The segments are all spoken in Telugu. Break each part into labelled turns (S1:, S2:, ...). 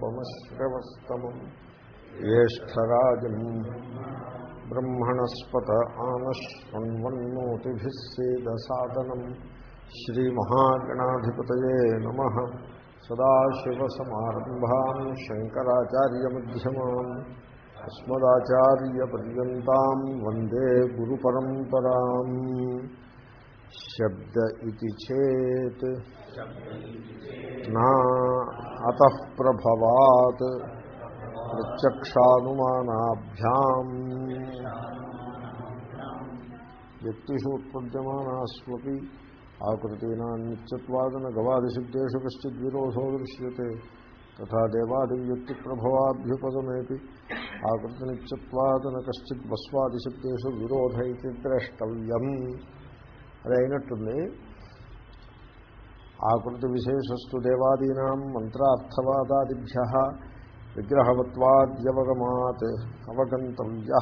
S1: పమశ్రవస్తమం జ్యేష్టరాజం బ్రహ్మణస్పత ఆనశ్వన్వన్నోతిభిः సేదసాదనం శ్రీమహాగణాధిపతయే నమ సదాశివసమారంభాం శంకరాచార్యమ్యమాన్ అస్మదాచార్యపర్యంతం వందే గురు పరంపరాం शब्द इति चेत ना अत प्रभवात् प्रत्यक्षानुमानाभ्याम्। व्यक्तिषु उत्पद्यमानास्वपि गवादिशुद्धेशु नित्यत्वादनगवादिसिद्धेषु कश्चिद्विरोधो दृश्यते। तथा देवादिव्युक्तिप्रभवाभ्युपदमेऽपि आकृतिनित्यत्वादन कश्चिद्वस्वादिसिद्धेषु विरोध इति అది అయినట్టుంది. ఆకృతి విశేషస్తు దేవాదీనాం మంత్రార్థవాదాదిభ్య విగ్రహవత్వాద్యవగమాత్ అవగంతవ్య.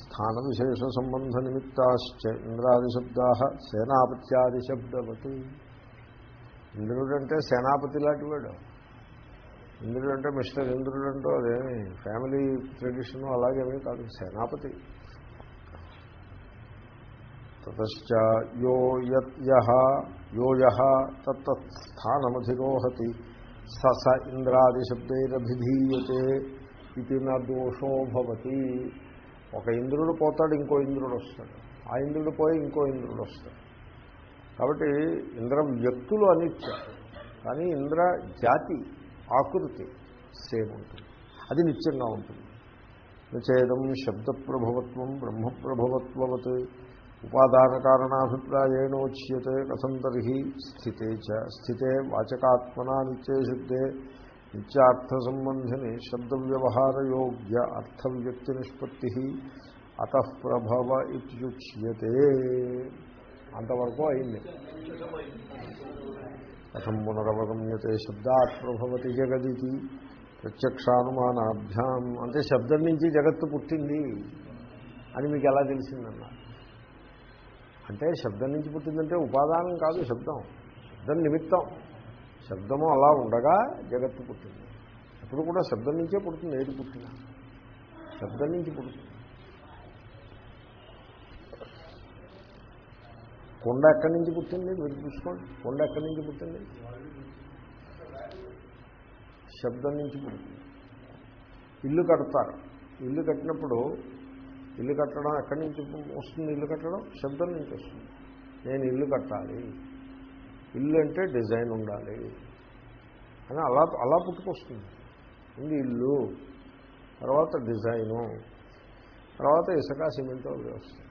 S1: స్థాన విశేష సంబంధ నిమిత్తాశ్చ ఇంద్రాదిశబ్దా సేనాపత్యాదిశబ్దవతి. ఇంద్రుడంటే సేనాపతి లాంటి వాడు. ఇంద్రుడు అంటే మిస్టర్ ఇంద్రుడు అంటూ అదేమి ఫ్యామిలీ ట్రెడిషన్ అలాగేమీ కాదు సేనాపతి. తతశ్చ యో యహ యో స స ఇంద్రాదిశబ్దైరభిధీయతే ఇది నా దోషో ఒక ఇంద్రుడు పోతాడు ఇంకో ఇంద్రుడు వస్తాడు. ఆ ఇంద్రుడు పోయి ఇంకో ఇంద్రుడు వస్తాడు. కాబట్టి ఇంద్ర వ్యక్తులు అనిచ్చారు కానీ ఇంద్ర జాతి ఆకృతి సేమ్ ఉంటుంది. అది నిత్యంగా ఉంటుంది. నిచేదం శబ్దప్రభవత్వం బ్రహ్మప్రభవత్వవత్ ఉపాదాన కారణాభిప్రాయేణోచ్యతే కథం తర్హి స్థితే చ. స్థితే వాచకాత్మనా నిత్యశుద్ధే శబ్దే నిత్యార్థసంబంధిని శబ్దవ్యవహారయోగ్య అర్థవ్యక్తి నిష్పత్తి అతః ప్రభవ ఇత్యుచ్యతే. అంతవరకు అయింది. కథం పునరవగమ్యతే శబ్దాత్ ప్రభవతి జగదితి. ప్రత్యక్షానుమానాభ్యాం. అంటే శబ్దం నుంచి జగత్తు పుట్టింది అని మీకు ఎలా తెలిసిందన్నారు? అంటే శబ్దం నుంచి పుట్టిందంటే ఉపాదానం కాదు శబ్దం. శబ్దం నిమిత్తం. శబ్దము అలా ఉండగా జగత్తు పుట్టింది. ఎప్పుడు కూడా శబ్దం నుంచే పుడుతుంది ఏది పుట్టిన. శబ్దం నుంచి పుడుతుంది. కొండ ఎక్కడి నుంచి పుట్టింది? మీరు చూసుకోండి. కొండ ఎక్కడి నుంచి పుట్టింది? శబ్దం నుంచి పుడుతుంది ఇల్లు కడతారు. ఇల్లు కట్టినప్పుడు ఇల్లు కట్టడం ఎక్కడి నుంచి వస్తుంది ఇల్లు కట్టడం? శబ్దం నుంచి వస్తుంది. నేను ఇల్లు కట్టాలి. ఇల్లు అంటే డిజైన్ ఉండాలి. అని అలా అలా పుట్టుకొస్తుంది. ఇది ఇల్లు. తర్వాత డిజైను. తర్వాత ఇసుక సిమెంట్ అవి వస్తుంది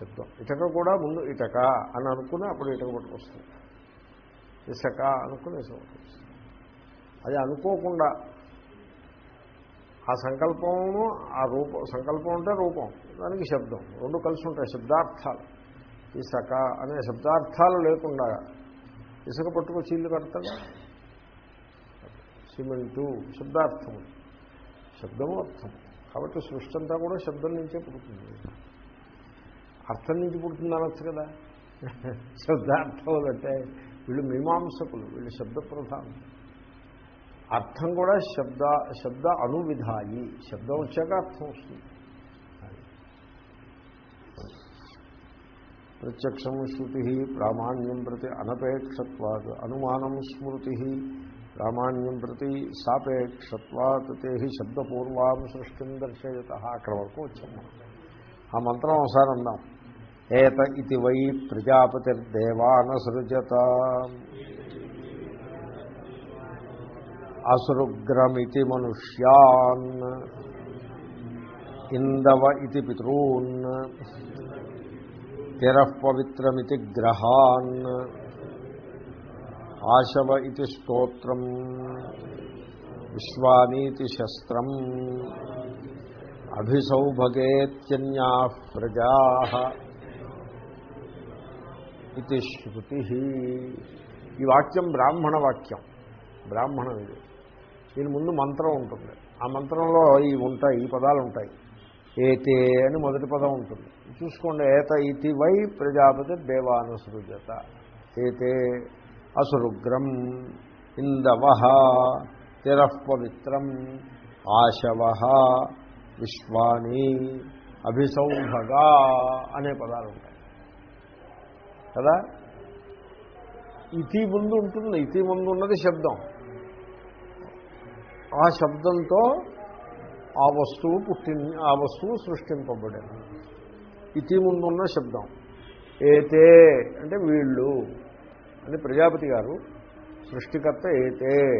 S1: శబ్దం. ఇటక కూడా ముందు ఇటక అని అనుకుని అప్పుడు ఇటక పట్టుకొస్తుంది. ఇసక అనుకుని ఇసుక అది అనుకోకుండా ఆ సంకల్పము ఆ రూపం సంకల్పం అంటే రూపం దానికి శబ్దం రెండు కలిసి ఉంటాయి శబ్దార్థాలు. ఇసక అనే శబ్దార్థాలు లేకుండా ఇసుక పట్టుకొచ్చి ఇల్లు కడతాడు? సిమెంటు శబ్దార్థము. శబ్దము అర్థం. కాబట్టి సృష్టి అంతా కూడా శబ్దం నుంచే పుడుతుంది. అర్థం నుంచి పుడుతుంది అనొచ్చు కదా. శబ్దార్థం అంటే వీళ్ళు మీమాంసకులు వీళ్ళు శబ్ద ప్రధానం అర్థం కూడా శబ్ద శబ్ద అనువిధాయి. శబ్దం వచ్చాక అర్థం వస్తుంది. ప్రత్యక్షం శృతి ప్రామాణ్యం ప్రతి అనపేక్షత్వాత్ అనుమానం స్మృతి ప్రామాణ్యం ప్రతి సాపేక్షత్వాత్ తే శబ్దపూర్వాం సృష్టిం దర్శయత. అక్కడ వరకు వచ్చాము ఆ మంత్రం ఒకసారి అందాం. ఏత ఇది వై ప్రజాపతిర్దేవానసృజత అసృగ్రమితి మనుష్యాన్. ఇందవ ఇది పితॄన్. తిరపవిత్రమితి గ్రహాన్. ఆశవ ఇది స్తోత్రం. విశ్వానీతి శస్త్రం. అభిసౌభగేత్యన్యా ప్రజా. ఇది శృతి. ఈ వాక్యం బ్రాహ్మణ వాక్యం. బ్రాహ్మణం ఇది. దీని ముందు మంత్రం ఉంటుంది. ఆ మంత్రంలో ఇవి ఉంటాయి ఈ పదాలు ఉంటాయి. ఏతే అని మొదటి పదం ఉంటుంది. చూసుకోండి ఏత ఇతి వై ప్రజాపతి దేవానుసృజత. ఏతే అసురుగ్రం ఇందవ తిరపవిత్రం ఆశవ విశ్వాని అభిసౌభగా అనే పదాలు ఉంటాయి. కదా? ఇతి ముందు ఉంటుంది ఇతి ముందు ఉన్నది శబ్దం. ఆ శబ్దంతో ఆ వస్తువు పుట్టి ఆ వస్తువు సృష్టింపబడింది. ఇతి ముందున్న శబ్దం. ఏతే అంటే వీళ్ళు అని ప్రజాపతి గారు సృష్టికర్త ఏతే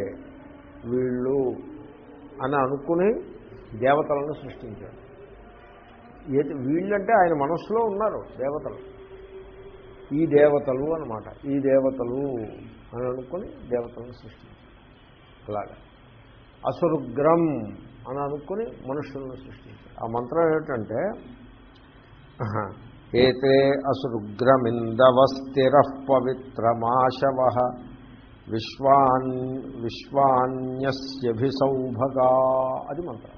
S1: వీళ్ళు అని అనుకుని దేవతలను సృష్టించాడు ఏది వీళ్ళంటే ఆయన మనస్సులో ఉన్నారు దేవతలు. ఈ దేవతలు అనమాట ఈ దేవతలు అని అనుకుని దేవతలను సృష్టించారు. అలాగా. అసురుగ్రం అని అనుకుని మనుషులను సృష్టించారు. ఆ మంత్రం ఏమిటంటే ఏతే అసురుగ్రమిందవస్థిర పవిత్రమాశవ విశ్వాన్ విశ్వాన్యస్యభిసౌభగా అది మంత్రం.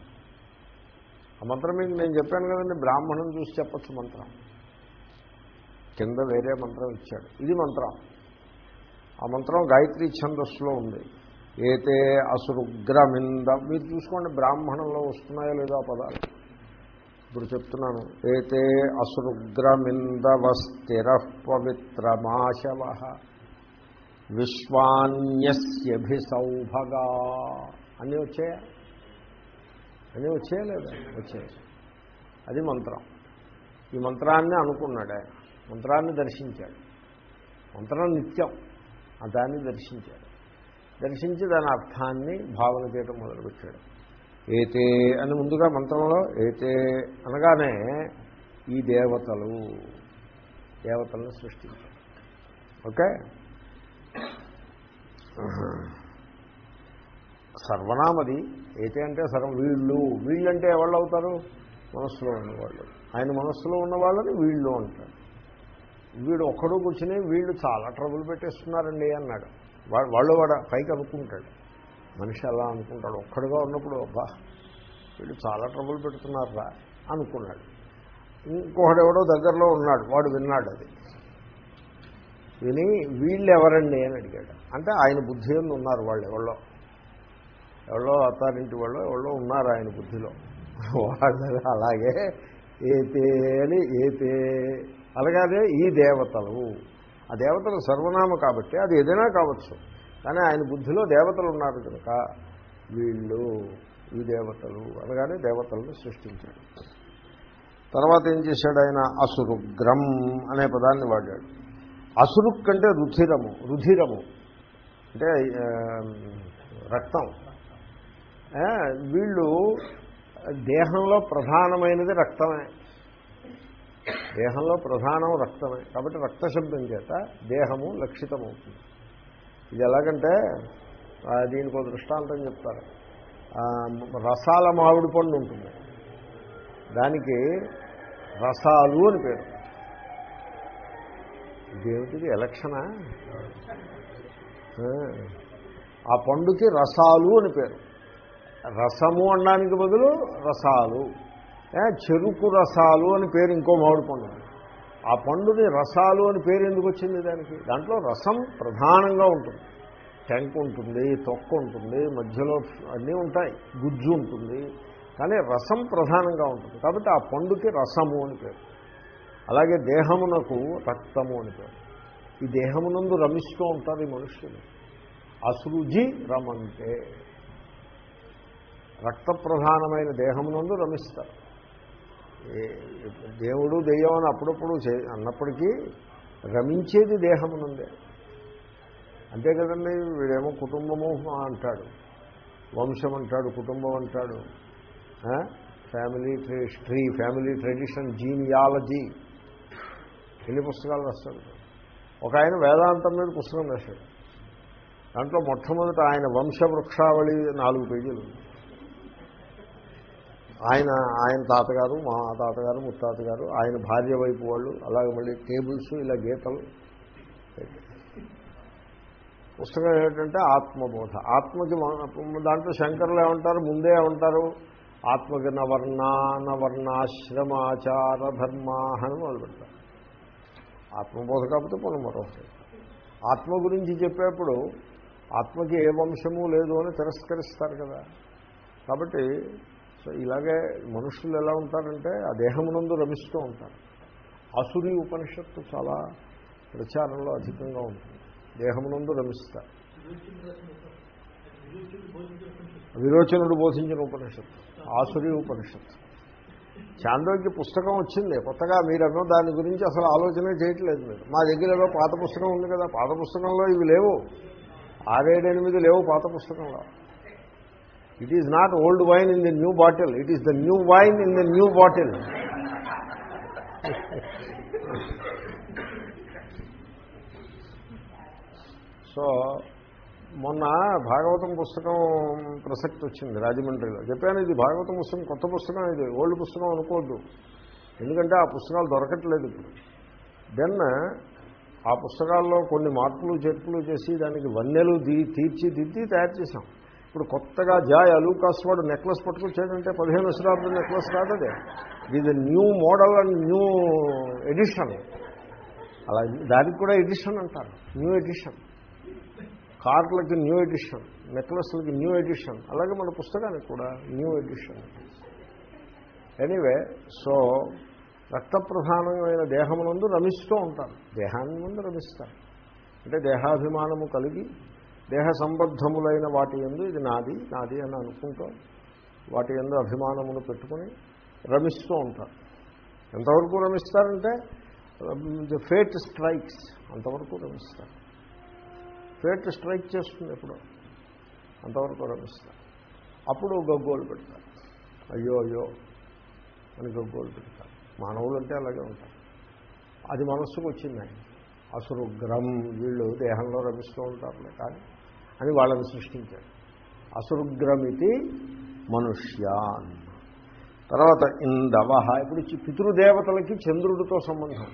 S1: ఆ మంత్రం మీకు నేను చెప్పాను కదండి బ్రాహ్మణం చూసి చెప్పచ్చు మంత్రం. కింద వేరే మంత్రం ఇచ్చాడు. ఇది మంత్రం. ఆ మంత్రం గాయత్రి ఛందస్సులో ఉంది. ఏతే అసురుగ్రమింద. మీరు చూసుకోండి బ్రాహ్మణంలో వస్తున్నాయో లేదో ఆ పదాలు. ఇప్పుడు చెప్తున్నాను. ఏతే అసురుగ్రమిందవస్థిర పవిత్రమాశవ విశ్వాన్యస్యభిసౌభగా. అన్నీ వచ్చాయా? అన్నీ వచ్చాయా లేదా? వచ్చాయి. అది మంత్రం. ఈ మంత్రాన్ని అనుకున్నాడు ఆయన. మంత్రాన్ని దర్శించాడు. మంత్రం నిత్యం. దాన్ని దర్శించాడు. దర్శించి దాని అర్థాన్ని భావన చేయడం మొదలుపెట్టాడు. ఏతే అని ముందుగా మంత్రంలో ఏతే అనగానే ఈ దేవతలు దేవతలను సృష్టించాడు ఓకే? సర్వనామది ఏతే అంటే సర్వ వీళ్ళు. వీళ్ళంటే ఎవళ్ళు అవుతారు? మనస్సులో ఉన్నవాళ్ళు. ఆయన మనస్సులో ఉన్న వాళ్ళని వీళ్ళు అంటారు. వీడు ఒక్కడు కూర్చుని వీళ్ళు చాలా ట్రబుల్ పెట్టేస్తున్నారండి అన్నాడు. వాళ్ళు వాడు పైకి అనుకుంటాడు మనిషి అలా అనుకుంటాడు ఒక్కడుగా ఉన్నప్పుడు అబ్బా వీళ్ళు చాలా ట్రబుల్ పెడుతున్నారా అనుకున్నాడు. ఇంకొకడెవడో దగ్గరలో ఉన్నాడు. వాడు విన్నాడు అది. విని వీళ్ళు ఎవరండి అని అడిగాడు. అంటే ఆయన బుద్ధి ఎందు ఉన్నారు వాళ్ళు ఎవరో. ఎవరో అత్తారింటి వాళ్ళు ఎవరో ఉన్నారు ఆయన బుద్ధిలో. వాళ్ళు అలాగే ఏతే అని ఏతే అలాగే ఈ దేవతలు. ఆ దేవతలు సర్వనామ కాబట్టి అది ఏదైనా కావచ్చు. కానీ ఆయన బుద్ధిలో దేవతలు ఉన్నారు కనుక వీళ్ళు ఈ దేవతలు అనగానే దేవతలను సృష్టించాడు తర్వాత ఏం చేశాడు ఆయన? అసురుగ్రం అనే పదాన్ని వాడాడు. అసురుక్ అంటే రుధిరము రుధిరము. అంటే రక్తం. వీళ్ళు దేహంలో ప్రధానమైనది రక్తమే. దేహంలో ప్రధానం రక్తమే. కాబట్టి రక్తశబ్దం చేత దేహము లక్షితమవుతుంది. ఇది ఎలాగంటే దీనికి ఒక దృష్టాంతం చెప్తారు. రసాల మామిడి పండు ఉంటుంది. దానికి రసాలు అని పేరు. ఇదేమిటిది ఎలక్షనా? ఆ, పండుకి రసాలు అని పేరు. రసము అనడానికి బదులు రసాలు. చెరుకు రసాలు అని పేరు ఇంకో మామిడి పండు. ఆ పండుని రసాలు అని పేరు ఎందుకు వచ్చింది దానికి? దాంట్లో రసం ప్రధానంగా ఉంటుంది. టెంక్ ఉంటుంది తొక్క ఉంటుంది మధ్యలో అన్నీ ఉంటాయి గుజ్జు ఉంటుంది. కానీ రసం ప్రధానంగా ఉంటుంది. కాబట్టి ఆ పండుకి రసము అని పేరు. అలాగే దేహమునకు రక్తము అని పేరు. ఈ దేహమునందు రమిస్తూ ఉంటారు ఈ మనుష్యులు. అసృజి రమంటే రక్త ప్రధానమైన దేహమునందు రమిస్తారు. దేవుడు దెయ్యం అని అప్పుడప్పుడు అన్నప్పటికీ రమించేది దేహమునుందే. అంతే కదండి వీడేమో కుటుంబము అంటాడు. వంశం అంటాడు కుటుంబం అంటాడు. Family tree family tradition genealogy. ఎన్ని పుస్తకాలు రాస్తాడు? ఒక ఆయన వేదాంతం మీద పుస్తకం రాశాడు. దాంట్లో మొట్టమొదట ఆయన వంశవృక్షావళి నాలుగు పేజీలు ఉంది. ఆయన ఆయన తాతగారు మా తాతగారు ముత్తాతగారు ఆయన భార్య వైపు వాళ్ళు అలాగే మళ్ళీ టేబుల్స్ ఇలా గీతలు. పుస్తకం ఏమిటంటే ఆత్మబోధ. ఆత్మకి మన- దాంట్లో శంకరులు ఏమంటారు? ముందే ఏమంటారు? ఆత్మకి నవర్ణ నవర్ణాశ్రమాచార ధర్మా అని మొదలు పెడతారు. ఆత్మబోధ కాకపోతే పొలం మరొకటి ఆత్మ గురించి చెప్పేప్పుడు ఆత్మకి ఏ వంశము లేదు అని తిరస్కరిస్తారు కదా. కాబట్టి ఇలాగే మనుషులు ఎలా ఉంటారంటే ఆ దేహమునందు రమిస్తూ ఉంటారు. అసురి ఉపనిషత్తు చాలా ప్రచారంలో అధికంగా ఉంటుంది. దేహమునందు రమిస్తారు విరోచనుడు బోధించిన ఉపనిషత్తు. ఆసురి ఉపనిషత్తు. చాంద్రోగ్య పుస్తకం వచ్చింది. కొత్తగా మీరన్నో దాని గురించి అసలు ఆలోచనే చేయట్లేదు మీరు. మా దగ్గర ఏదో పాత పుస్తకం ఉంది కదా పాత పుస్తకంలో ఇవి లేవు. ఆరేడెనిమిది లేవు పాత పుస్తకంలో. It is not old wine in the new bottle it is the new wine in the new bottle so మొన్న భాగవతం పుస్తకం ప్రసక్తి వచ్చింది రాజమండ్రిలో. చెప్పాను ఇది భాగవతం పుస్తకం కొత్త పుస్తకం ఇది. ఓల్డ్ పుస్తకం అనుకోవద్దు. ఎందుకంటే ఆ పుస్తకాలు దొరకట్లేదు ఇప్పుడు. దెన్ ఆ పుస్తకాల్లో కొన్ని మార్పులు చేర్పులు చేసి దానికి వన్నెలు దీ తీర్చిదిద్ది తయారు చేశాం. ఇప్పుడు కొత్తగా జాయ్ అలూకాస్ వాడు నెక్లెస్ పట్టుకొచ్చాడంటే పదిహేను వసరాలు నెక్లెస్ కాదదే ఇది new model and new edition. అలా దానికి కూడా ఎడిషన్ అంటారు. New edition. కార్లకి న్యూ ఎడిషన్ నెక్లెస్లకి న్యూ ఎడిషన్ అలాగే మన పుస్తకానికి కూడా న్యూ ఎడిషన్. ఎనీవే సో రక్త ప్రధానమైన దేహమునందు రమిస్తూ ఉంటారు. దేహాన్ని ముందు రమిస్తారు. అంటే దేహాభిమానము కలిగి దేహ సంబద్ధములైన వాటి ఎందు ఇది నాది నాది అని అనుకుంటూ వాటి ఎందు అభిమానమును పెట్టుకుని రమిస్తూ ఉంటారు. ఎంతవరకు రమిస్తారంటే ది ఫేట్ స్ట్రైక్స్ అంతవరకు రమిస్తారు. ఫేట్ స్ట్రైక్ చేస్తుంది ఎప్పుడు అంతవరకు రమిస్తారు. అప్పుడు గగ్గోలు పెడతారు. అయ్యో అయ్యో అని గగ్గోలు పెడతారు. మానవులు అంటే అలాగే ఉంటారు. అది మనస్సుకు వచ్చింది ఆయన. అసురుగ్రం వీళ్ళు దేహంలో రమిస్తూ ఉంటారులే కానీ అని వాళ్ళని సృష్టించాడు. అసురుగ్రమితి మనుష్యాన్. తర్వాత ఇందవహ ఇప్పుడు చి- పితృదేవతలకి చంద్రుడితో సంబంధం.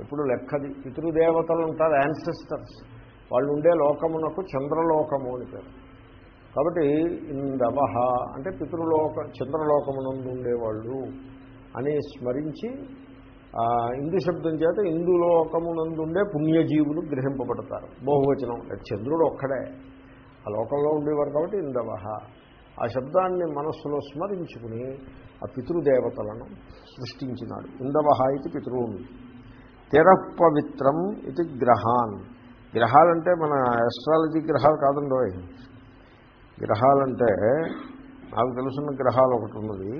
S1: ఇప్పుడు లెక్కది? పితృదేవతలు ఉంటారు యాన్సెస్టర్స్ వాళ్ళు ఉండే లోకమునకు చంద్రలోకము అని పేరు. కాబట్టి ఇందవహ అంటే పితృలోక చంద్రలోకమునందు ఉండేవాళ్ళు అని స్మరించి ఇందు శబ్దం చేత ఇందులోకమునందుండే పుణ్యజీవులు గ్రహింపబడతారు. బహువచనం చంద్రుడు ఒక్కడే. ఆ లోకంలో ఉండేవారు కాబట్టి ఇందవహ ఆ శబ్దాన్ని మనస్సులో స్మరించుకుని ఆ పితృదేవతలను సృష్టించినాడు. ఇందవహ ఇది పితృవుని తెరపవిత్రం ఇది గ్రహాన్. గ్రహాలంటే మన ఆస్ట్రాలజీ గ్రహాలు కాదండోయ్ గ్రహాలంటే నాకు తెలుసున్న గ్రహాలు ఒకటి ఉన్నది.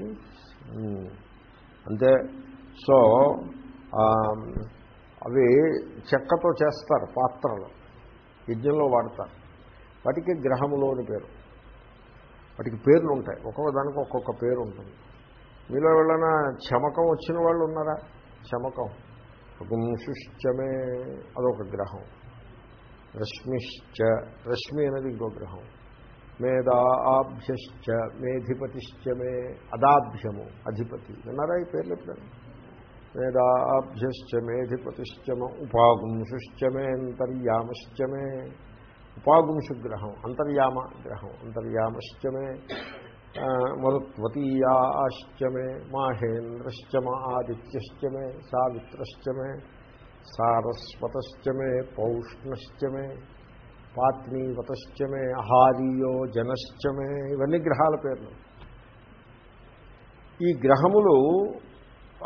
S1: అంటే అంతే సో అవి చెక్కతో చేస్తారు పాత్రలు. యజ్ఞంలో వాడతారు. వాటికి గ్రహములు అని పేరు. వాటికి పేర్లు ఉంటాయి. ఒక్కొక్క దానికి ఒక్కొక్క పేరు ఉంటుంది. మీలో ఎవరైనా చమకం వచ్చిన వాళ్ళు ఉన్నారా? చమకం. గుంశుశ్చమే అదొక గ్రహం. రశ్మిశ్చ రశ్మి అనేది ఇంకో గ్రహం. మేధా ఆభ్యశ్చ మేధిపతిశ్చమే అదాభ్యము అధిపతి. విన్నారా ఈ పేర్లు ఎప్పుడైనా? మేధాభ్యశ్చ మేధిపతిశ్చ మ ఉపాగుంశుశ్చ మే. అంతర్యామశ్చ మే ఉపాగుంశు గ్రహం అంతర్యామ గ్రహం అంతర్యామశ్చ మే. ఆ, మరుత్వతీయాశ్చ మే మాహేంద్రశ్చ మా ఆదిత్యశ్చ మే సావిత్రశ్చ మే సారస్వతశ్చ మే పౌష్ణశ్చ మే పాత్నీవతశ్చ మే అహారీయో జనశ్చ మే. ఇవన్నీ గ్రహాల పేర్లు. ఈ గ్రహములు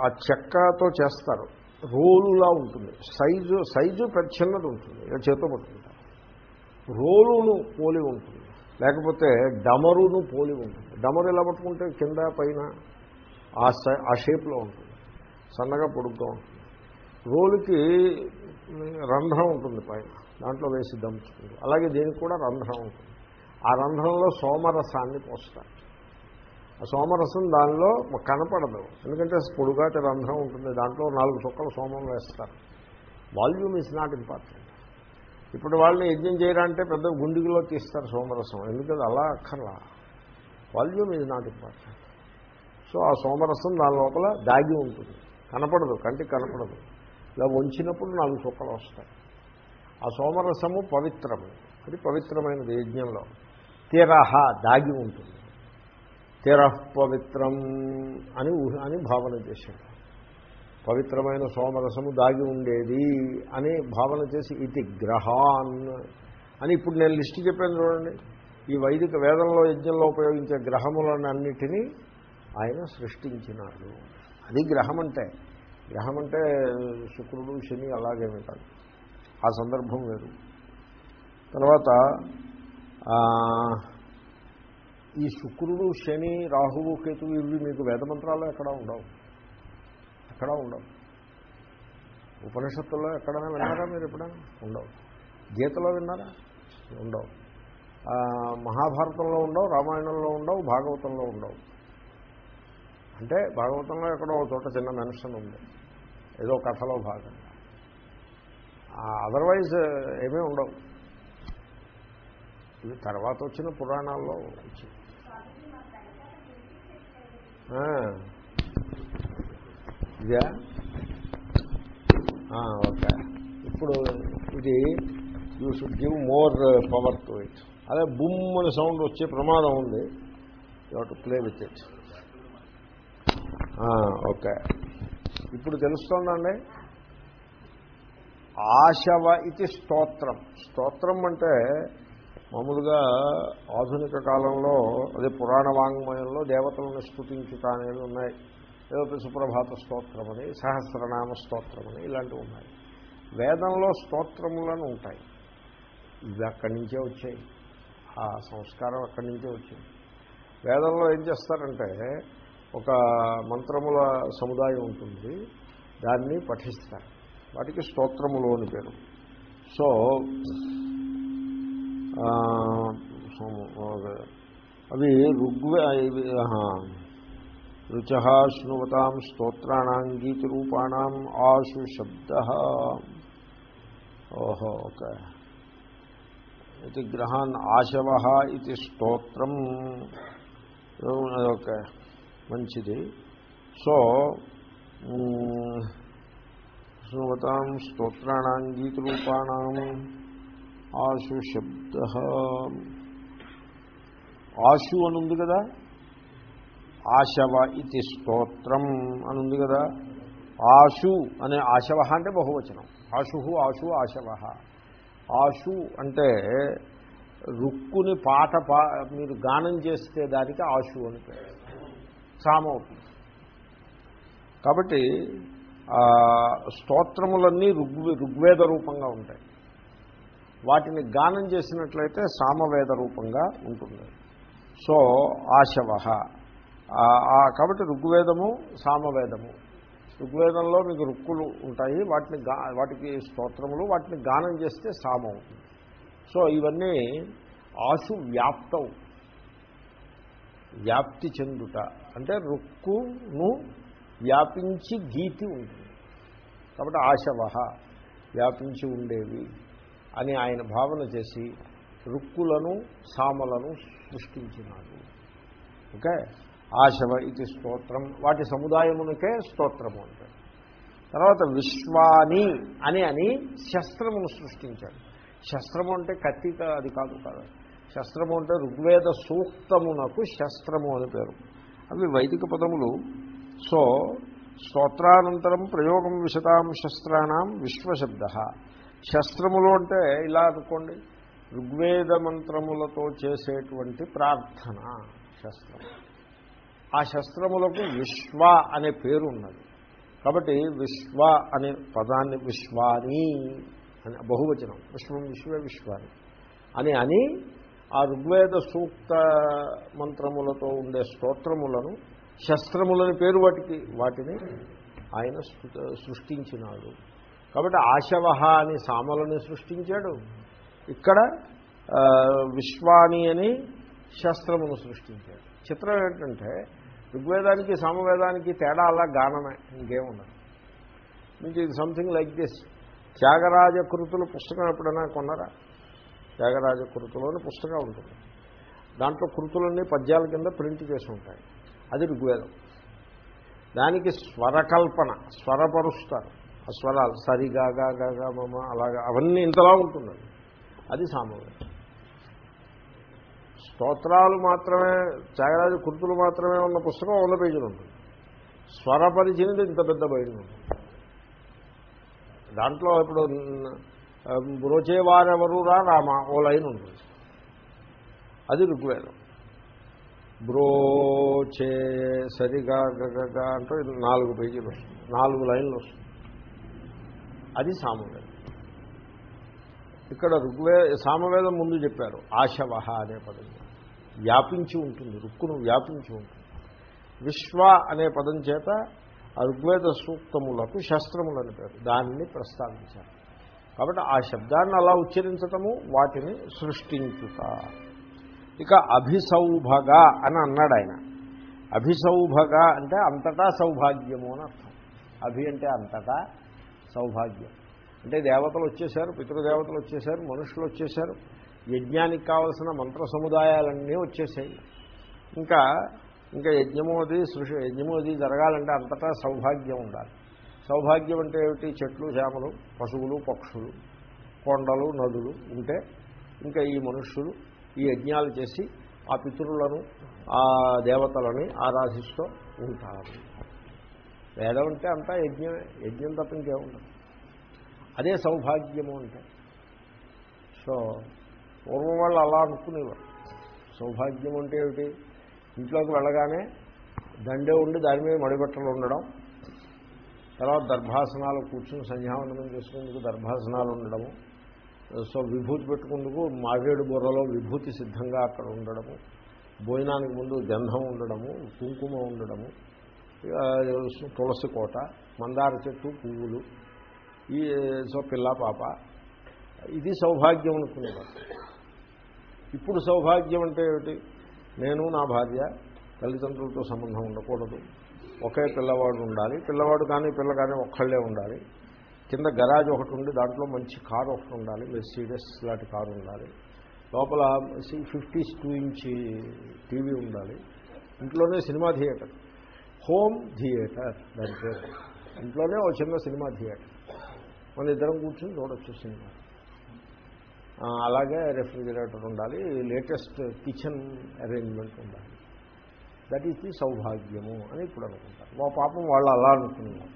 S1: ఆ చెక్కతో చేస్తారు. రోలులా ఉంటుంది. సైజు సైజు పెద్ద చిన్నది ఉంటుంది. ఇలా చేతితో పట్టుకుంటారు. రోలును పోలి ఉంటుంది. లేకపోతే డమరును పోలి ఉంటుంది. డమరు ఎలా పట్టుకుంటే కింద పైన ఆ ఆ షేప్లో ఉంటుంది. సన్నగా పొడుగ్గా ఉంటుంది. రోలుకి రంధ్రం ఉంటుంది పైన. దాంట్లో వేసి దంచుకుంటుంది అలాగే దీనికి కూడా రంధ్రం ఉంటుంది. ఆ రంధ్రంలో సోమరసాన్ని పోస్తారు. సోమరసం దానిలో కనపడదు. ఎందుకంటే పొడుగాటి రంధ్రం ఉంటుంది. దాంట్లో నాలుగు చుక్కలు సోమం వేస్తారు. వాల్యూమ్ ఈజ్ నాట్ ఇంపార్టెంట్ ఇప్పుడు వాళ్ళని యజ్ఞం చేయాలంటే పెద్ద గుండిగిలో తీస్తారు సోమరసం. ఎందుకంటే అలా అక్కర్లా. Volume is not important so ఆ సోమరసం దాని లోపల దాగి ఉంటుంది. కనపడదు. కంటికి కనపడదు. ఇలా వంచినప్పుడు నాలుగు చుక్కలు వస్తాయి. ఆ సోమరసము పవిత్రము. అది పవిత్రమైనది యజ్ఞంలో. తీరహ దాగి ఉంటుంది. తీరః పవిత్రం అని ఊహ అని భావన చేశాడు. పవిత్రమైన సోమరసము దాగి ఉండేది అని భావన చేసి ఇది గ్రహాన్ అని ఇప్పుడు నేను లిస్ట్ చెప్పాను చూడండి. ఈ వైదిక వేదంలో యజ్ఞంలో ఉపయోగించే గ్రహములన్నిటినీ ఆయన సృష్టించినాడు. అది గ్రహం అంటే గ్రహం అంటే శుక్రుడు శని అలాగేమి కాదు ఆ సందర్భం వేరు. తర్వాత ఈ శుక్రుడు శని రాహువు కేతువు ఇవి మీకు వేదమంత్రాలు ఎక్కడ ఉండవు. ఎక్కడా ఉండవు. ఉపనిషత్తుల్లో ఎక్కడైనా విన్నారా మీరు ఎప్పుడైనా? ఉండవు. గీతలో విన్నారా? ఉండవు. మహాభారతంలో ఉండవు రామాయణంలో ఉండవు భాగవతంలో ఉండవు. అంటే భాగవతంలో ఎక్కడో ఒక చోట చిన్న మెన్షన్ ఉంది. ఏదో కథలో భాగంగా అదర్వైజ్ ఏమీ ఉండవు. ఇది తర్వాత వచ్చిన పురాణాల్లో వచ్చింది ఇదా? ఓకే. ఇప్పుడు ఇది you should give more power to it అదే బుమ్ అనే సౌండ్ వచ్చే ప్రమాదం ఉంది. You to play with it okay. ఇప్పుడు తెలుస్తోందండి? ఆశవ ఇది స్తోత్రం. స్తోత్రం అంటే మామూలుగా ఆధునిక కాలంలో అదే పురాణ వాంగ్మయంలో దేవతలను స్తుతించుట అనేవి ఉన్నాయి. ఏదో సుప్రభాత స్తోత్రమని సహస్రనామ స్తోత్రమని ఇలాంటివి ఉన్నాయి. వేదంలో స్తోత్రములను ఉంటాయి. ఇవి అక్కడి నుంచే వచ్చాయి. ఆ సంస్కారం అక్కడి నుంచే వచ్చింది. వేదంలో ఏం చేస్తారంటే ఒక మంత్రముల సముదాయం ఉంటుంది. దాన్ని పఠిస్తారు. వాటికి స్తోత్రములు అని పేరు. సో అవి ఋగ్వే ఇవి, ఆహా. రుచ శృణువతాం స్తోత్రాణం గీతరూపాణం ఆశు శబ్ద ఓహో ఓకే ఇది గ్రహాన్ ఆశవ ఇది స్తోత్రం ఓకే మంచిది సో మ్, శృణువతాం స్తోత్రాణం గీతరూపాణం ఆశు శబ్ద ఆశు అనుంది కదా? ఆశవ ఇది స్తోత్రం అనుంది కదా? ఆశు అనే ఆశవ అంటే బహువచనం. ఆశు ఆశు ఆశవ ఆశు అంటే రుక్కుని పాట పా మీరు గానం చేస్తే దానికి ఆశు అని పేరు. సామవుతుంది కాబట్టి స్తోత్రములన్నీ ఋగ్వే ఋగ్వేద రూపంగా ఉంటాయి. వాటిని గానం చేసినట్లయితే సామవేద రూపంగా ఉంటుంది. సో ఆశవ కాబట్టి ఋగ్వేదము సామవేదము. ఋగ్వేదంలో మీకు రుక్కులు ఉంటాయి వాటిని గా వాటికి స్తోత్రములు వాటిని గానం చేస్తే సామ. అవుతుంది సో ఇవన్నీ ఆశు వ్యాప్తం వ్యాప్తి చెందుట. అంటే రుక్కును వ్యాపించి గీతి ఉంటుంది. కాబట్టి ఆశవ వ్యాపించి ఉండేవి. అని ఆయన భావన చేసి రుక్కులను సామలను సృష్టించినాడు. ఓకే? ఆశవ ఇది స్తోత్రం. వాటి సముదాయమునకే స్తోత్రము అంటే. తర్వాత విశ్వాని అని అని శస్త్రమును సృష్టించాడు. శస్త్రము అంటే కత్తి అది కాదు కాదు. శస్త్రము అంటే ఋగ్వేద సూక్తమునకు శస్త్రము అని పేరు. అవి వైదిక పదములు. సో స్తోత్రానంతరం ప్రయోగం విశతాం శస్త్రాణం విశ్వశబ్ద. శస్త్రములు అంటే ఇలా అనుకోండి. ఋగ్వేద మంత్రములతో చేసేటువంటి ప్రార్థన శస్త్రం. ఆ శస్త్రములకు విశ్వ అనే పేరు ఉన్నది కాబట్టి విశ్వ అనే పదాన్ని విశ్వాని అని బహువచనం. విశ్వం విశ్వే విశ్వాని అని అని ఆ ఋగ్వేద సూక్త మంత్రములతో ఉండే స్తోత్రములను శస్త్రములని పేరు వాటికి వాటిని ఆయన సృష్టించినాడు. కాబట్టి ఆశవహ అని సామలను సృష్టించాడు. ఇక్కడ విశ్వాణి విశ్వాని అని శస్త్రమును సృష్టించాడు. చిత్రం ఏంటంటే ఋగ్వేదానికి సామవేదానికి తేడా అలా గానమే ఇంకేముండదు. మీకు ఇది సంథింగ్ లైక్ దిస్. త్యాగరాజ కృతులు పుస్తకం ఎప్పుడైనా కొన్నారా? త్యాగరాజ కృతులు అని పుస్తకం ఉంటుంది. దాంట్లో కృతులన్నీ పద్యాల కింద ప్రింట్ చేసి ఉంటాయి. అది ఋగ్వేదం. దానికి స్వరకల్పన స్వరపరుస్తారు. స్వరాలు సరిగా గా గా గా మమ అలాగా అవన్నీ ఇంతలా ఉంటుందండి అది. సామవేదం స్తోత్రాలు మాత్రమే త్యాగరాజు కృతులు మాత్రమే ఉన్న పుస్తకం వంద పేజీలు ఉంటుంది స్వరపరిచినది ఇంత పెద్ద బయలు. దాంట్లో ఇప్పుడు ఆ, బ్రోచేవారెవరు రా రామ ఓ లైన్ ఉంటుంది అది ఋగ్వేదం. బ్రోచే సరిగా గగగా అంటూ నాలుగు పేజీలు వస్తుంది నాలుగు లైన్లు వస్తుంది అది సామవేదం. ఇక్కడ ఋగ్వే సామవేదం ముందు చెప్పారు ఆశవహ అనే పదం. వ్యాపించి ఉంటుంది రుక్కును వ్యాపించి ఉంటుంది. విశ్వ అనే పదం చేత ఆ ఋగ్వేద సూక్తములకు శస్త్రములని పేరు. దానిని ప్రస్తావించారు. కాబట్టి ఆ శబ్దాన్ని అలా ఉచ్చరించటము వాటిని సృష్టించుట. ఇక అభిసౌభగ అని అన్నాడు ఆయన. అభిసౌభగ అంటే అంతటా సౌభాగ్యము అని అర్థం. అభి అంటే అంతటా సౌభాగ్యం. అంటే దేవతలు వచ్చేసారు పితృదేవతలు వచ్చేసారు మనుషులు వచ్చేసారు యజ్ఞానికి కావలసిన మంత్ర సముదాయాలన్నీ వచ్చేసాయి ఇంకా ఇంకా యజ్ఞము అది సృష్టి యజ్ఞము అది జరగాలంటే అంతటా సౌభాగ్యం ఉండాలి. సౌభాగ్యం అంటే ఏమిటి? చెట్లు చేమలు పశువులు పక్షులు కొండలు నదులు ఉంటే ఇంకా ఈ మనుష్యులు ఈ యజ్ఞాలు చేసి ఆ పితరులను ఆ దేవతలని ఆరాధిస్తూ ఉంటారు. వేదం అంటే అంతా యజ్ఞమే. యజ్ఞం తప్ప ఇంకేముండదు. అదే సౌభాగ్యము అంటే. సో పూర్వం వాళ్ళు అలా అనుకునేవారు. సౌభాగ్యం అంటే ఏమిటి? ఇంట్లోకి వెళ్ళగానే దండే ఉండి దాని మీద మడిబట్టలు ఉండడం తర్వాత దర్భాసనాలు కూర్చుని సంధ్యావందనం చేసుకునేందుకు దర్భాసనాలు ఉండడము సో విభూతి పెట్టుకుందుకు మాగేడు బుర్రలో విభూతి సిద్ధంగా అక్కడ ఉండడము భోజనానికి ముందు గంధం ఉండడము కుంకుమ ఉండడము తులసి కోట మందార చెట్టు పువ్వులు ఈ సో పిల్ల పాప. ఇది సౌభాగ్యం అనుకునేవారు. ఇప్పుడు సౌభాగ్యం అంటే ఏమిటి? నేను నా భార్య తల్లిదండ్రులతో సంబంధం ఉండకూడదు. ఒకే పిల్లవాడు ఉండాలి. పిల్లవాడు కానీ పిల్ల కానీ ఒక్కళ్ళే ఉండాలి. కింద గరాజ్ ఒకటి ఉండి దాంట్లో మంచి కారు ఒకటి ఉండాలి. మెర్సీడెస్ లాంటి కారు ఉండాలి. లోపల ఫిఫ్టీస్ టూ ఇంచ్ టీవీ ఉండాలి. ఇంట్లోనే సినిమా థియేటర్. హోమ్ థియేటర్ దాని పేరు. ఇంట్లోనే ఒక చిన్న సినిమా థియేటర్. మన ఇద్దరం కూర్చొని చూడొచ్చు సినిమా. అలాగే రెఫ్రిజిరేటర్ ఉండాలి లేటెస్ట్ కిచెన్ అరేంజ్మెంట్ ఉండాలి. దట్ ఈస్ ది సౌభాగ్యము అని ఇప్పుడు అనుకుంటారు. మా పాపం వాళ్ళు అలా అనుకున్నారు.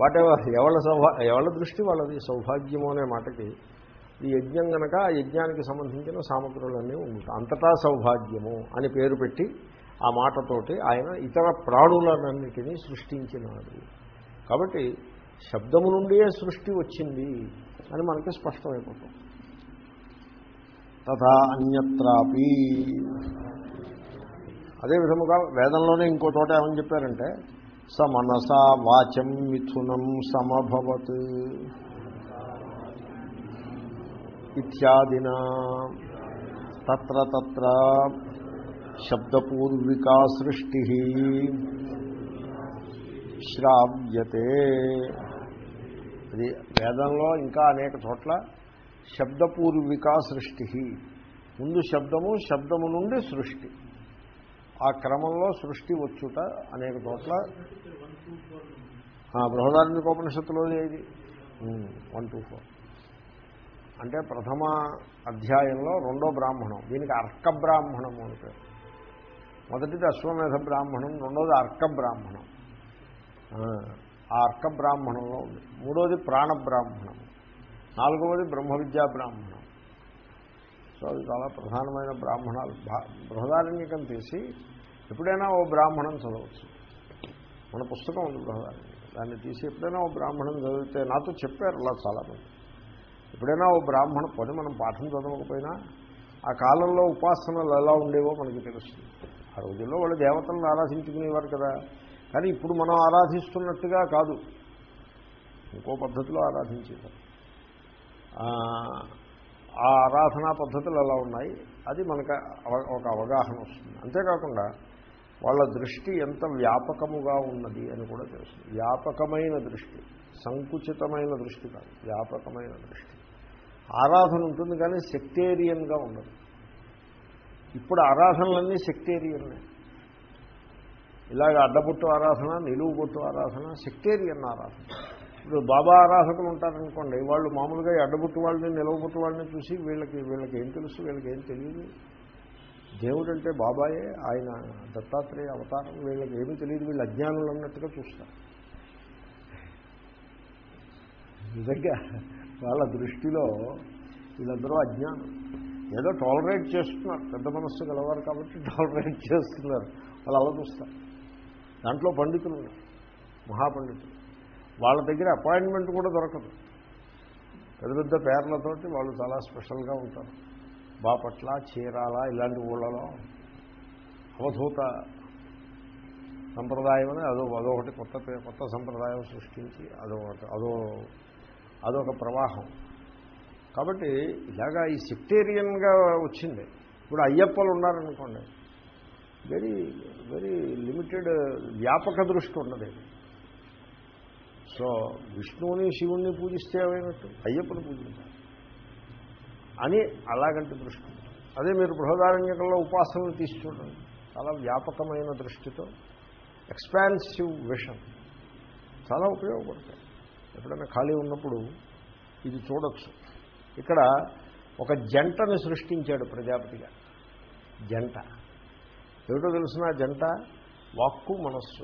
S1: వాటెవర్ ఎవళ్ళ సౌభా ఎవళ్ళ దృష్టి వాళ్ళది. సౌభాగ్యము అనే మాటకి ఈ యజ్ఞం కనుక ఆ యజ్ఞానికి సంబంధించిన సామగ్రులన్నీ ఉంటాయి అంతటా సౌభాగ్యము అని పేరు పెట్టి ఆ మాటతోటి ఆయన ఇతర ప్రాణులనన్నిటినీ సృష్టించినాడు. కాబట్టి శబ్దము నుండియే సృష్టి వచ్చింది అని మనకి స్పష్టమైపోతుంది. తథా అన్యత్రాపి. అదే విధముగా వేదంలోనే ఇంకో చోట ఏమని చెప్పారంటే స మనసా వాచం మిథునం సమభవత్ ఇత్యాదిన తత్ర తత్ర శబ్దపూర్వికా సృష్టి శ్రావ్యతే. అది వేదంలో ఇంకా అనేక చోట్ల శబ్దపూర్వికా సృష్టి ముందు శబ్దము శబ్దము నుండి సృష్టి. ఆ క్రమంలో సృష్టి వచ్చుట అనేక చోట్ల. బృహదారణ్యకోపనిషత్తులో ఇది. One two four. అంటే ప్రథమ అధ్యాయంలో రెండో బ్రాహ్మణం. దీనికి అర్క బ్రాహ్మణము అని పేరు. మొదటిది అశ్వమేధ బ్రాహ్మణం రెండోది అర్క బ్రాహ్మణం. ఆ, అర్క బ్రాహ్మణంలో ఉంది. మూడోది ప్రాణ బ్రాహ్మణం. నాలుగవది బ్రహ్మ విద్యా బ్రాహ్మణం. సో అది చాలా ప్రధానమైన బ్రాహ్మణాలు. బృహదారణ్యకం తీసి ఎప్పుడైనా ఓ బ్రాహ్మణం చదవచ్చు. మన పుస్తకం ఉంది బృహదారణ్యకం. దాన్ని తీసి ఎప్పుడైనా ఓ బ్రాహ్మణం చదివితే నాతో చెప్పారు అలా చాలామంది. ఎప్పుడైనా ఓ బ్రాహ్మణ పని మనం పాఠం చదవకపోయినా ఆ కాలంలో ఉపాసనలు ఎలా ఉండేవో మనకి తెలుస్తుంది. ఆ రోజుల్లో వాళ్ళు దేవతలను ఆరాధించుకునేవారు కదా. కానీ ఇప్పుడు మనం ఆరాధిస్తున్నట్టుగా కాదు. ఇంకో పద్ధతిలో ఆరాధించేవారు. ఆ, ఆరాధనా పద్ధతులు ఎలా ఉన్నాయి? అది మనకు ఒక అవగాహన వస్తుంది. అంతేకాకుండా వాళ్ళ దృష్టి ఎంత వ్యాపకముగా ఉన్నది అని కూడా తెలుస్తుంది. వ్యాపకమైన దృష్టి సంకుచితమైన దృష్టి కాదు. వ్యాపకమైన దృష్టి. ఆరాధన ఉంటుంది కానీ సెక్టేరియన్గా ఉండదు. ఇప్పుడు ఆరాధనలన్నీ సెక్టేరియన్లే. ఇలాగ అడ్డబొట్టు ఆరాధన నిలువుబొట్టు ఆరాధన సెక్టేరియన్ ఆరాధన. ఇప్పుడు బాబా ఆరాధకులు ఉంటారనుకోండి వాళ్ళు మామూలుగా ఈ అడ్డబొట్టు వాళ్ళని నిలవబొట్టు వాళ్ళని చూసి వీళ్ళకి వీళ్ళకి ఏం తెలుసు వీళ్ళకి ఏం తెలియదు దేవుడు అంటే బాబాయే ఆయన దత్తాత్రేయ అవతారం వీళ్ళకి ఏమీ తెలియదు వీళ్ళు అజ్ఞానులు అన్నట్టుగా చూస్తారు. నిజంగా వాళ్ళ దృష్టిలో వీళ్ళందరూ అజ్ఞానం ఏదో టాలరేట్ చేస్తున్నారు. పెద్ద మనస్సు గలవారు కాబట్టి టాలరేట్ చేస్తున్నారు. వాళ్ళు అలా చూస్తారు. దాంట్లో పండితులు మహాపండితులు. వాళ్ళ దగ్గర అపాయింట్మెంట్ కూడా దొరకదు. పెద్ద పెద్ద పేర్లతోటి వాళ్ళు చాలా స్పెషల్గా ఉంటారు. బాపట్ల చీరాల ఇలాంటి ఊళ్ళలో అవధూత సంప్రదాయం అని అదో అదొకటి కొత్త పే- కొత్త సంప్రదాయం సృష్టించి అదో అదో అదొక ప్రవాహం. కాబట్టి ఇలాగా ఈ సెక్టేరియన్గా వచ్చింది. ఇప్పుడు అయ్యప్పలు ఉన్నారనుకోండి వెరీ వెరీ లిమిటెడ్ వ్యాపక దృష్టి ఉన్నది. సో విష్ణువుని శివుణ్ణి పూజిస్తే ఏమైనట్టు? అయ్యప్పని పూజించాలి. అని అలాగంటి దృష్టి అదే మీరు బృహదారణ్యకంలో ఉపాసనలు తీసి చూడండి. చాలా వ్యాపకమైన దృష్టితో ఎక్స్పాన్సివ్ విషన్ చాలా ఉపయోగపడతాయి. ఎప్పుడైనా ఖాళీ ఉన్నప్పుడు ఇది చూడొచ్చు. ఇక్కడ ఒక జంటను సృష్టించాడు ప్రజాపతిగా. జంట. ఏమిటో తెలిసిన జంట? వాక్కు మనస్సు.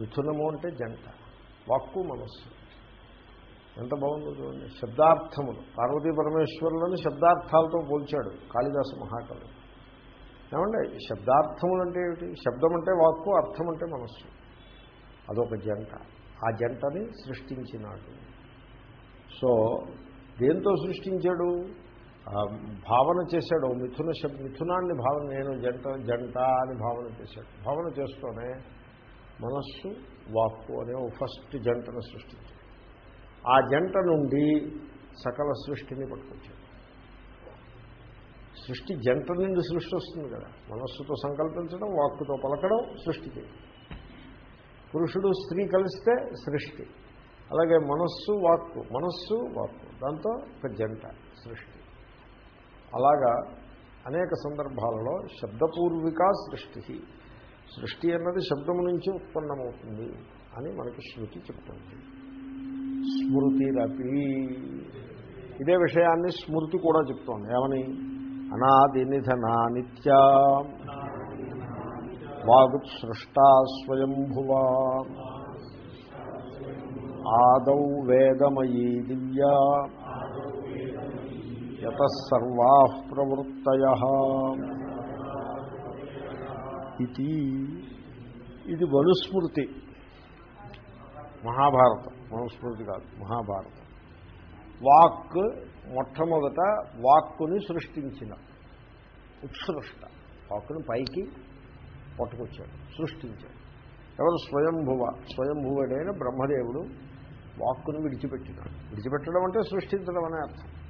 S1: మిథునము అంటే జంట. వాక్కు మనస్సు. ఎంత బాగుందో చూడండి. శబ్దార్థములు. పార్వతీ పరమేశ్వరులను శబ్దార్థాలతో పోల్చాడు కాళిదాస మహాకవి. ఏమండి? శబ్దార్థములు అంటే ఏమిటి? శబ్దం అంటే వాక్కు అర్థం అంటే మనస్సు. అదొక జంట. ఆ జంటని సృష్టించినాడు. సో దేంతో సృష్టించాడు? భావన చేశాడు మిథున శబ్ద మిథునాన్ని భావన నేను జంట జంట అని భావన చేశాడు. భావన చేస్తూనే మనస్సు వాక్కు అనే ఓ ఫస్ట్ జంటను సృష్టించాడు. ఆ జంట నుండి సకల సృష్టిని పట్టుకొచ్చాడు. సృష్టి జంట నుండి సృష్టి వస్తుంది కదా. మనస్సుతో సంకల్పించడం వాక్కుతో పలకడం సృష్టి పురుషుడు స్త్రీ కలిస్తే సృష్టి. అలాగే మనస్సు వాక్కు మనస్సు వాక్కు. దాంతో ఒక జంట సృష్టి. అలాగా అనేక సందర్భాలలో శబ్దపూర్విక సృష్టి. సృష్టి అన్నది శబ్దము నుంచి ఉత్పన్నమవుతుంది అని మనకి శృతి చెప్తుంది స్మృతిరపి. ఇదే విషయాన్ని స్మృతి కూడా చెప్తోంది. ఏమని? అనాది నిధనా నిత్య. వాగుత్సృష్టా స్వయంభువా ఆదౌ వేదమయీ దివ్యా యతసర్వా ప్రవృత్తయ. ఇది ఇది మనుస్మృతి మహాభారతం. మనుస్మృతి కాదు మహాభారతం. వాక్ మొట్టమొదట వాక్కుని సృష్టించిన. ఉత్సృష్ట. వాక్కుని పైకి పట్టుకొచ్చాడు సృష్టించాడు. ఎవరు స్వయంభువ? స్వయంభువుడైన బ్రహ్మదేవుడు వాక్కును విడిచిపెట్టినాడు విడిచిపెట్టడం అంటే సృష్టించడం అనే అర్థం.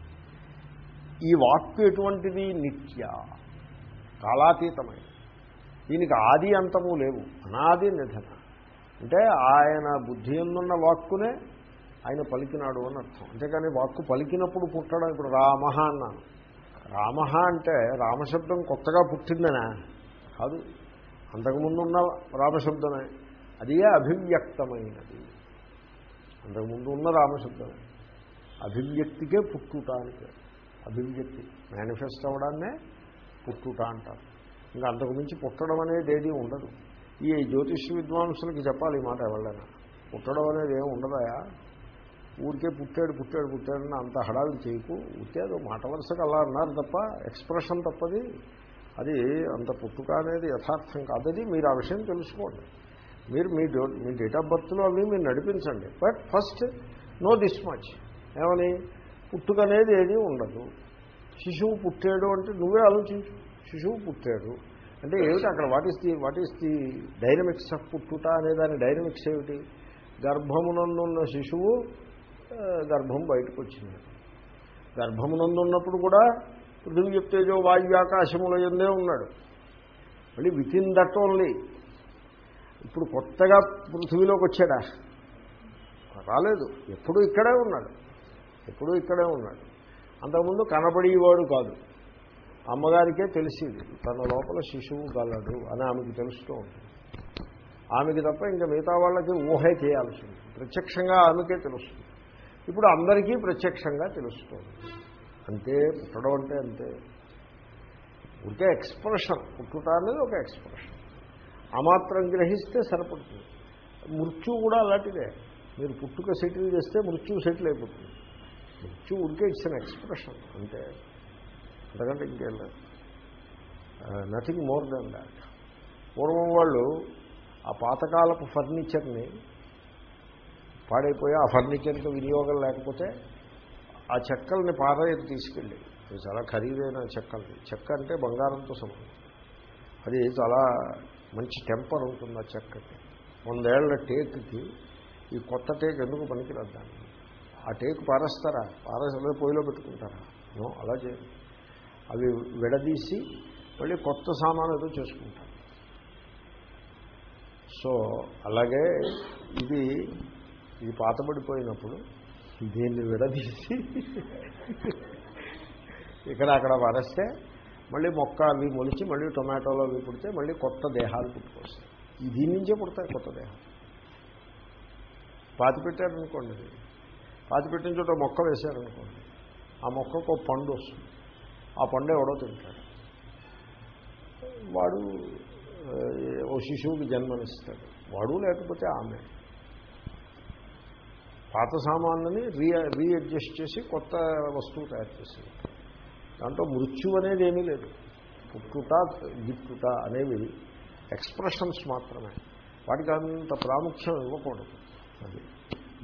S1: ఈ వాక్కు ఎటువంటిది? నిత్య. కాలాతీతమైనది. దీనికి ఆది అంతము లేవు. అనాది నిధన. అంటే ఆయన బుద్ధి ఎందున్న వాక్కునే ఆయన పలికినాడు అని అర్థం. అంతేకాని వాక్కు పలికినప్పుడు పుట్టడం ఇప్పుడు రామ అన్నాను. రామ అంటే రామశబ్దం కొత్తగా పుట్టిందనా? కాదు. అంతకుముందు ఉన్న రామశబ్దమే. అదే అభివ్యక్తమైనది. అంతకుముందు ఉన్న రామశబ్దమే అభివ్యక్తికే పుట్టుట అభివ్యక్తి. మేనిఫెస్ట్ అవ్వడాన్నే పుట్టుట అంటారు. ఇంకా అంతకు మించి పుట్టడం అనేది ఏది ఉండదు. ఈ జ్యోతిష్ విద్వాంసులకి చెప్పాలి ఈ మాట ఎవరైనా. పుట్టడం అనేది ఏమి ఉండదాయా ఊరికే పుట్టాడు పుట్టాడు పుట్టాడని అంత హడావిడి చేయకు. ఉట్టేదో మాట వరుసగా అలా అన్నారు తప్ప ఎక్స్ప్రెషన్ తప్పది. అది అంత పుట్టుక అనేది యథార్థం కాదది మీరు ఆ విషయం తెలుసుకోండి. మీరు మీ డో మీ డేట్ ఆఫ్ బర్త్లో అవి మీరు నడిపించండి. But first know this much ఏమని? పుట్టుక అనేది ఏది ఉండదు. శిశువు పుట్టాడు అంటే నువ్వే ఆలోచించు. శిశువు పుట్టాడు అంటే ఏమిటి అక్కడ? What is the what is the dynamics of పుట్టుట అనే దాని డైనమిక్స్ ఏమిటి? గర్భమునందున్న శిశువు గర్భం బయటకు వచ్చింది గర్భమునందున్నప్పుడు కూడా పృథివీ చెప్తేజో వాయువ్యాకాశముల ఎందే ఉన్నాడు. మళ్ళీ విత్ ఇన్ దట్ ఓన్లీ ఇప్పుడు కొత్తగా పృథివీలోకి వచ్చాడా? రాలేదు. ఎప్పుడూ ఇక్కడే ఉన్నాడు. ఎప్పుడూ ఇక్కడే ఉన్నాడు. అంతకుముందు కనబడేవాడు కాదు. అమ్మగారికే తెలిసింది. తన లోపల శిశువు గలడు అని ఆమెకి తెలుస్తూ ఉంటుంది. ఆమెకి తప్ప ఇంకా మిగతా వాళ్ళకి ఊహే చేయాల్సి ఉంది. ప్రత్యక్షంగా ఆమెకే తెలుస్తుంది. ఇప్పుడు అందరికీ ప్రత్యక్షంగా తెలుస్తుంది. అంతే పుట్టడం అంటే అంతే. ఉంటే ఎక్స్ప్రెషన్. పుట్టుట అనేది ఒక ఎక్స్ప్రెషన్. ఆ మాత్రం గ్రహిస్తే సరిపడుతుంది. మృత్యు కూడా అలాంటిదే. మీరు పుట్టుక సెటిల్ చేస్తే మృత్యువు సెటిల్ అయిపోతుంది. మృత్యు ఉడికే ఇట్స్ అన్ ఎక్స్ప్రెషన్ అంటే అంతకంటే ఇంకేం లేదు. Nothing more then that. పూర్వం వాళ్ళు ఆ పాతకాలపు ఫర్నిచర్ని పాడైపోయి ఆ ఫర్నిచర్కి వినియోగం లేకపోతే ఆ చెక్కల్ని పారయ్యకు తీసుకెళ్ళి. అది చాలా ఖరీదైన చెక్కల్ని చెక్క అంటే బంగారంతో సమానం అది చాలా మంచి టెంపర్ ఉంటుంది ఆ చెక్కకి వందేళ్ళ టేక్కి ఈ కొత్త టేక్ ఎందుకు పనికిరాదు దాన్ని? ఆ టేక్ పారేస్తారా? పారేసలే పొయ్యిలో పెట్టుకుంటారా? నో అలా చేయరు. అవి విడదీసి మళ్ళీ కొత్త సామాను ఏదో చేసుకుంటారు. సో అలాగే ఇది ఇది పాతబడిపోయినప్పుడు దీన్ని విడదీసి ఇక్కడ అక్కడ పారేస్తే మళ్ళీ మొక్క అవి మొలిచి మళ్ళీ టొమాటోలు అవి పుడితే మళ్ళీ కొత్త దేహాలు పుట్టుకొస్తాయి. ఈ దీని నుంచే పుడతాయి కొత్త దేహాలు. పాతి పెట్టారనుకోండి పాతి పెట్టిన చోట మొక్క వేశారనుకోండి. ఆ మొక్కకు ఒక పండు వస్తుంది. ఆ పండు ఎవడో తింటాడు. వాడు ఓ శిశువుకి జన్మనిస్తాడు. వాడు లేకపోతే ఆమె. పాత సామాన్లని రీ రీఅడ్జస్ట్ చేసి కొత్త వస్తువు తయారు చేసేది. దాంట్లో మృత్యు అనేది ఏమీ లేదు. పుట్టుట గిట్టుట అనేవి ఎక్స్ప్రెషన్స్ మాత్రమే. వాటికి అంత ప్రాముఖ్యం ఇవ్వకూడదు. అది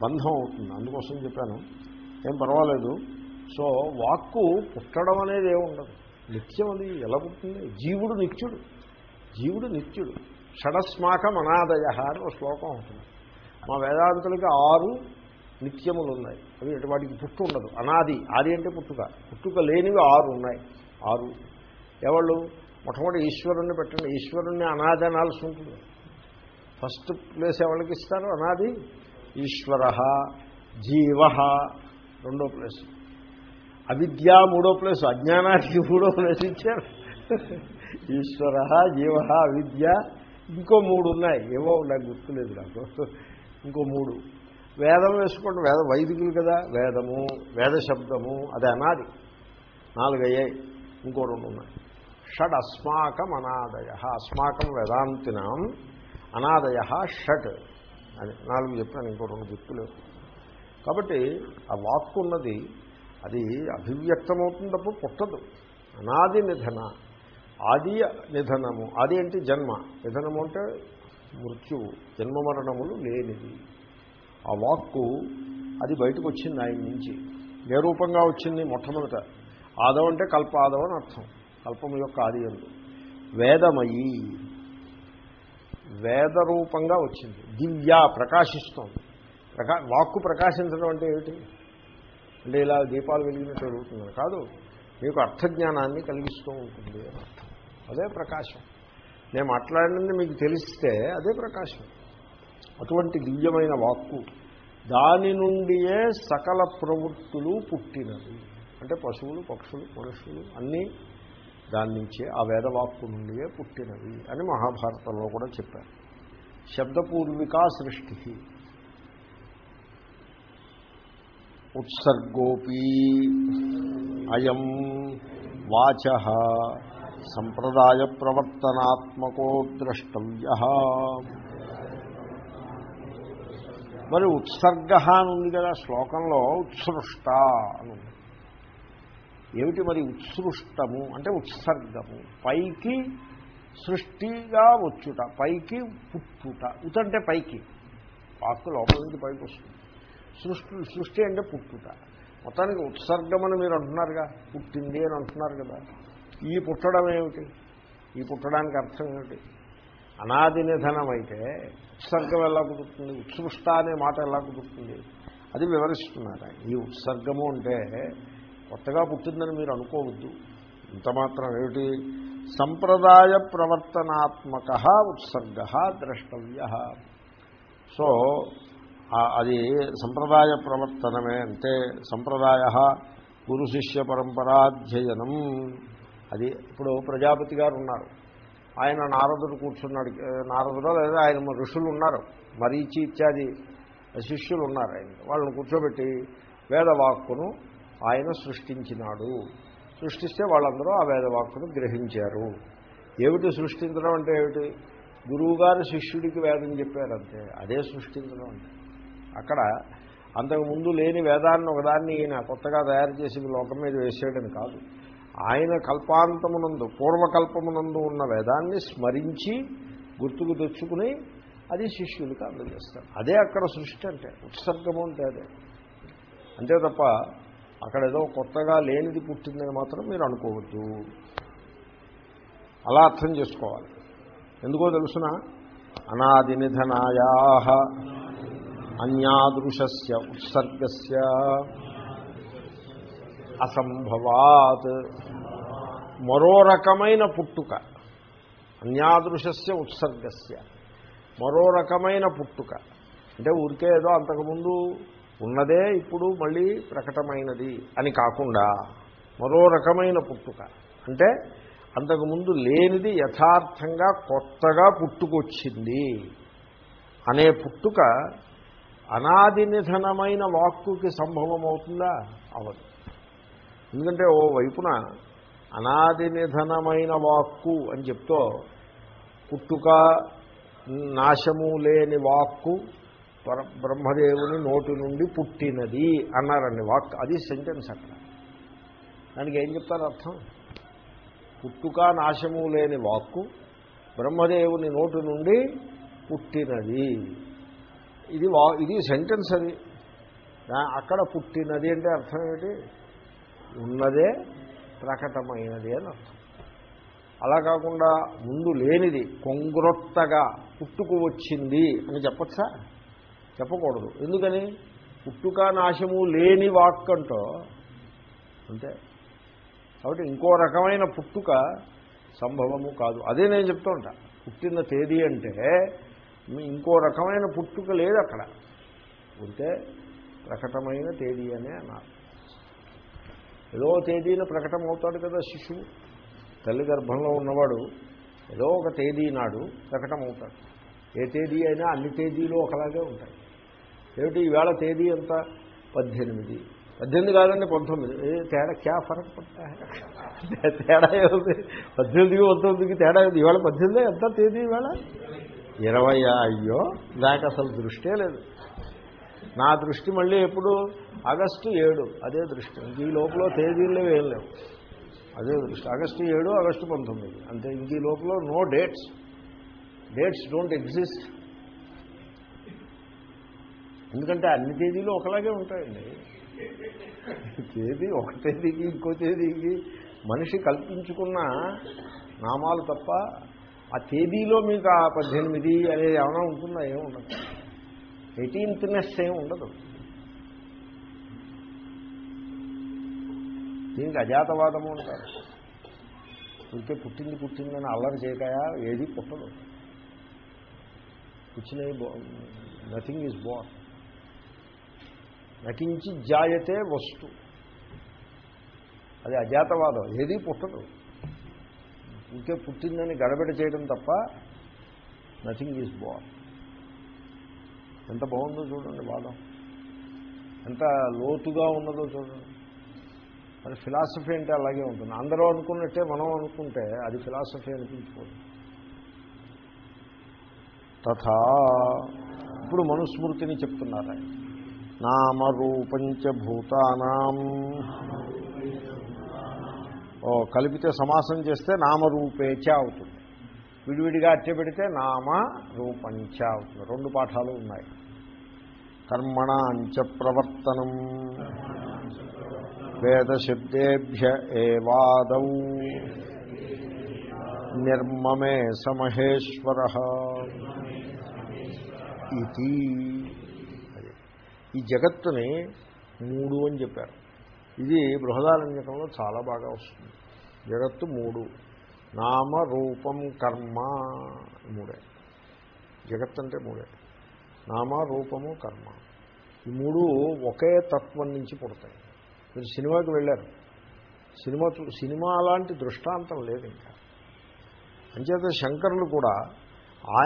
S1: బంధం అవుతుంది. అందుకోసం చెప్పాను. ఏం పర్వాలేదు. సో వాక్కు పుట్టడం అనేది ఏముండదు ఉండదు. నిత్యం అది ఎలా పుట్టింది? జీవుడు నిత్యుడు. జీవుడు నిత్యుడు. షడస్మాకం అనాదయ అని ఒక శ్లోకం ఉంటుంది. మా వేదాంతులకి ఆరు నిత్యములు ఉన్నాయి అవి వాటికి పుట్టు ఉండదు. అనాది. ఆది అంటే పుట్టుక. పుట్టుక లేనివి ఆరు ఉన్నాయి. ఆరు. ఎవళ్ళు? మొట్టమొదటి ఈశ్వరుణ్ణి పెట్టండి. ఈశ్వరుణ్ణి అనాది అనాల్సి ఉంటుంది. ఫస్ట్ ప్లేస్ ఎవరికి ఇస్తారు? అనాది? ఈశ్వర జీవ. రెండో ప్లేస్. అవిద్య మూడో ప్లేస్. అజ్ఞానానికి మూడో ప్లేస్ ఇచ్చారు. ఈశ్వర జీవ అవిద్య. ఇంకో మూడు ఉన్నాయి. ఏవో నాకు గుర్తులేదు నాకు. ఇంకో మూడు. వేదం వేసుకోండి. వేద వైదికులు కదా. వేదము వేద శబ్దము అది అనాది. నాలుగయ్యాయి. ఇంకో రెండు ఉన్నాయి. షడ్ అస్మాకం అనాదయ. అస్మాకం వేదాంతినాం. అనాదయ షట్ అని నాలుగు చెప్పాను ఇంకో రెండు గుర్తులేవు కాబట్టి ఆ వాక్కు ఉన్నది అది అభివ్యక్తమవుతుంది తప్ప పుట్టదు. అనాది నిధన ఆది నిధనము. ఆది అంటే జన్మ. నిధనము అంటే మృత్యువు జన్మ మరణములు లేనిది. ఆ వాక్కు అది బయటకు వచ్చింది ఆయన నుంచి. ఏ రూపంగా వచ్చింది? మొట్టమొదట ఆదం అంటే కల్ప ఆదం అని అర్థం. కల్పము యొక్క ఆది ఎందు. వేదమయి వేద రూపంగా వచ్చింది. దివ్య ప్రకాశిస్తోంది. ప్రకా వాక్కు ప్రకాశించడం అంటే ఏమిటి? అంటే ఇలా దీపాలు వెలిగినట్టు జరుగుతుంది కాదు. మీకు అర్థజ్ఞానాన్ని కలిగిస్తూ ఉంటుంది అని అర్థం. అదే ప్రకాశం. నేను మాట్లాడినది మీకు తెలిస్తే అదే ప్రకాశం. అటువంటి దివ్యమైన వాక్కు దాని నుండియే సకల ప్రవృత్తులు పుట్టినవి. అంటే పశువులు పక్షులు మనుషులు అన్నీ దాని నుంచే ఆ వేదవాక్కు నుండియే పుట్టినవి అని మహాభారతంలో కూడా చెప్పారు. శబ్దపూర్వికా సృష్టి. ఉత్సర్గోపి అయం వాచ సంప్రదాయ ప్రవర్తనాత్మకో ద్రష్టవ్య. మరి ఉత్సర్గ అని ఉంది కదా శ్లోకంలో ఉత్సృష్ట అని ఉంది. ఏమిటి మరి ఉత్సృష్టము? అంటే ఉత్సర్గము. పైకి సృష్టిగా వచ్చుట పైకి పుట్టుట. ఉతంటే పైకి. వాక్కు లోపల నుంచి పైకి వస్తుంది. సృష్టి సృష్టి అంటే పుట్టుట. మొత్తానికి ఉత్సర్గం అని మీరు అంటున్నారుగా. పుట్టింది అని అంటున్నారు కదా. ఈ పుట్టడం ఏమిటి? ఈ పుట్టడానికి అర్థం ఏమిటి? అనాది నిధనం అయితే ఉత్సర్గం ఎలా కుదురుతుంది? ఉత్సృష్ట అనే మాట ఎలా కుదురుతుంది? అది వివరిస్తున్నారు ఈ ఉత్సర్గము అంటే కొత్తగా పుట్టిందని మీరు అనుకోవద్దు. ఇంత మాత్రం ఏమిటి? సంప్రదాయ ప్రవర్తనాత్మక ఉత్సర్గ ద్రష్టవ్య. సో అది సంప్రదాయ ప్రవర్తనమే అంటే సంప్రదాయ గురు శిష్య పరంపరాధ్యయనం. అది ఇప్పుడు ప్రజాపతి గారు ఉన్నారు. ఆయన నారదుడు కూర్చున్నాడు నారదుడో లేదా ఆయన ఋషులు ఉన్నారు మరీచి ఇత్యాది శిష్యులు ఉన్నారు ఆయన. వాళ్ళని కూర్చోబెట్టి వేదవాక్కును ఆయన సృష్టించినాడు. సృష్టిస్తే వాళ్ళందరూ ఆ వేదవాక్కును గ్రహించారు. ఏమిటి సృష్టించడం అంటే ఏమిటి? గురువుగారు శిష్యుడికి వేదం చెప్పారంతే అదే సృష్టించడం అంటే. అక్కడ అంతకుముందు లేని వేదాన్ని ఒకదాన్ని ఈయన కొత్తగా తయారు చేసి లోకం మీద వేసేయడం కాదు. ఆయన కల్పాంతమునందు పూర్వకల్పమునందు ఉన్న వేదాన్ని స్మరించి గుర్తుకు తెచ్చుకుని అది శిష్యులకు అందజేస్తారు. అదే అక్కడ సృష్టి అంటే ఉత్సర్గము అంటే అదే. అంతే తప్ప అక్కడ ఏదో కొత్తగా లేనిది పుట్టిందని మాత్రం మీరు అనుకోవద్దు. అలా అర్థం చేసుకోవాలి. ఎందుకో తెలుసిన? అనాది నిధనాయా అన్యాదృశస్య ఉత్సర్గస్య. అసంభవాత్. మరో రకమైన పుట్టుక. అన్యాదృశస్య ఉత్సర్గస్య. మరో రకమైన పుట్టుక. అంటే ఊరికే ఏదో అంతకుముందు ఉన్నదే ఇప్పుడు మళ్ళీ ప్రకటమైనది అని కాకుండా మరో రకమైన పుట్టుక. అంటే అంతకుముందు లేనిది యథార్థంగా కొత్తగా పుట్టుకొచ్చింది అనే పుట్టుక అనాది నిధనమైన వాక్కుకి సంభవం అవుతుందా అవదు. ఎందుకంటే ఓ వైపున అనాది నిధనమైన వాక్కు అని చెప్తూ పుట్టుక నాశము లేని వాక్కు పర బ్రహ్మదేవుని నోటి నుండి పుట్టినది అన్నారండి వాక్ అది సెంటెన్స్ అక్కడ. దానికి ఏం చెప్తారు అర్థం? పుట్టుక నాశము లేని వాక్కు బ్రహ్మదేవుని నోటి నుండి పుట్టినది. ఇది వా ఇది సెంటెన్స్ అది. అక్కడ పుట్టినది అంటే అర్థం ఏమిటి? ఉన్నదే ప్రకటమైనది అని అర్థం. అలా కాకుండా ముందు లేనిది కొంగ్రొత్తగా పుట్టుకు వచ్చింది అని చెప్పచ్చా? చెప్పకూడదు. ఎందుకని? పుట్టుక నాశము లేని వాక్కంటో అంతే. కాబట్టి ఇంకో రకమైన పుట్టుక సంభవము కాదు. అదే నేను చెప్తూ ఉంటా. పుట్టిన తేదీ అంటే ఇంకో రకమైన పుట్టుక లేదు అక్కడ. ఉంటే ప్రకటమైన తేదీ అనే అన్నారు. ఏదో తేదీన ప్రకటన అవుతాడు కదా శిశువు. తల్లి గర్భంలో ఉన్నవాడు ఏదో ఒక తేదీ నాడు ప్రకటన అవుతాడు ఏ తేదీ అయినా అన్ని తేదీలు ఒకలాగే ఉంటాయి. ఏమిటి? ఈవేళ తేదీ ఎంత? పద్దెనిమిది. పద్దెనిమిది కాదండి పంతొమ్మిది. ఏ తేడా క్యా ఫరక్ పడతా తేడా ఏముంది? పద్దెనిమిదికి పంతొమ్మిదికి తేడా ఏది ఇవాళ పద్దెనిమిది ఎంత తేదీ ఇవాళ ఇరవై. అయ్యో నాకు అసలు దృష్టే లేదు. నా దృష్టి మళ్ళీ ఎప్పుడు? ఆగస్టు ఏడు. అదే దృష్టి. ఇంక ఈ లోపల తేదీలు లేవు ఏం లేవు. అదే దృష్టి. ఆగస్టు ఏడు ఆగస్టు పంతొమ్మిది. అంతే. ఇంక ఈ లోపల no dates. Dates don't exist. ఎందుకంటే అన్ని తేదీలు ఒకలాగే ఉంటాయండి. తేదీ ఒక తేదీకి ఇంకో తేదీకి మనిషి కల్పించుకున్న నామాలు తప్ప ఆ తేదీలో మీకు ఆ పద్దెనిమిది అనేది ఏమైనా ఉంటుందా? ఏమి ఉండదు. ఎయిటీన్త్నెస్ ఏమి ఉండదు. దీనికి అజాతవాదము అంటారు. ఇంకే పుట్టింది పుట్టిందని అల్లరి చేయకాయా? ఏది పుట్టదు. పుచ్చినవి నథింగ్ ఈజ్ బోర్ నటించి జాయతే వస్తు. అది అజాతవాదం. ఏది పుట్టదు. ఇంకే పుట్టిందని గడబిడ చేయడం తప్ప నథింగ్ ఈజ్ బోర్ ఎంత బాగుందో చూడండి వాదం ఎంత లోతుగా ఉన్నదో చూడండి. మరి ఫిలాసఫీ అంటే అలాగే ఉంటుంది. అందరూ అనుకున్నట్టే మనం అనుకుంటే అది ఫిలాసఫీ అనిపించుకోదు తథా ఇప్పుడు మనుస్మృతిని చెప్తున్నారు ఆయన. నామరూపంచ భూతానాం ఓ కలిపితే సమాసం చేస్తే నామరూపేచ అవుతుంది. విడివిడిగా అట్టె పెడితే నామ రూపంచ అవుతుంది. రెండు పాఠాలు ఉన్నాయి. కర్మణాంచ ప్రవర్తనం. వేదశబ్దేభ్య ఏవాదౌ. నిర్మమే సమహేశ్వర. ఇది. ఈ జగత్తుని మూడు అని చెప్పారు. ఇది బృహదారణ్యకంలో చాలా బాగా వస్తుంది. జగత్తు మూడు. నామ రూపం కర్మ మూడే. జగత్ అంటే మూడే. నామ రూపము కర్మ. ఈ మూడు ఒకే తత్వం నుంచి పుడతాయి. మీరు సినిమాకి వెళ్ళారు. సినిమా సినిమా అలాంటి దృష్టాంతం లేదు ఇంకా. అంచేత శంకరులు కూడా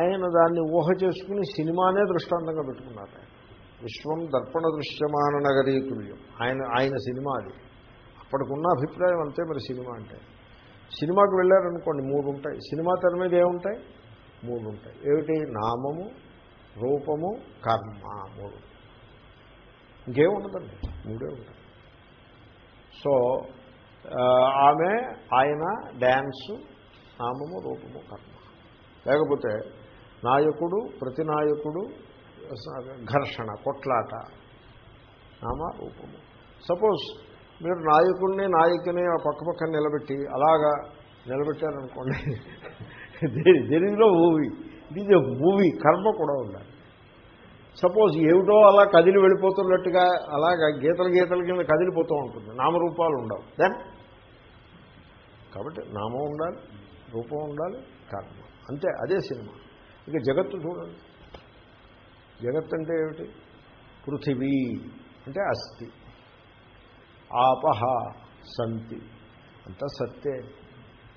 S1: ఆయన దాన్ని ఊహ చేసుకుని సినిమానే దృష్టాంతంగా పెట్టుకున్నారు విశ్వం దర్పణ దృశ్యమాన నగరీతుల్యం ఆయన ఆయన సినిమా అది. అప్పటికున్న అభిప్రాయం అంతే మరి సినిమా అంటే. సినిమాకి వెళ్ళారనుకోండి మూడు ఉంటాయి సినిమా తెర మీద ఏముంటాయి? మూడు ఉంటాయి ఏమిటి? నామము రూపము కర్మ మూడు. ఇంకేం ఉండదండి. మూడే ఉంటుంది సో ఆమె ఆయన డ్యాన్సు నామము రూపము కర్మ. లేకపోతే నాయకుడు ప్రతి నాయకుడు ఘర్షణ కొట్లాట నామ రూపము. సపోజ్ మీరు నాయకుడిని నాయకుని ఆ పక్క పక్కన నిలబెట్టి అలాగా నిలబెట్టారనుకోండి దేనిలో మూవీ? ఇది మూవీ కర్మ కూడా ఉండాలి. సపోజ్ ఏమిటో అలా కదిలి వెళ్ళిపోతున్నట్టుగా అలాగా గీతలు గీతల కింద కదిలిపోతూ ఉంటుంది. నామరూపాలు ఉండవు. దెన్ కాబట్టి నామం ఉండాలి రూపం ఉండాలి కర్మ. అంతే అదే సినిమా. ఇక జగత్తు చూడండి. జగత్ అంటే ఏమిటి? పృథివీ అంటే అస్థి. ఆపహ సంతి. అంతా సత్తే.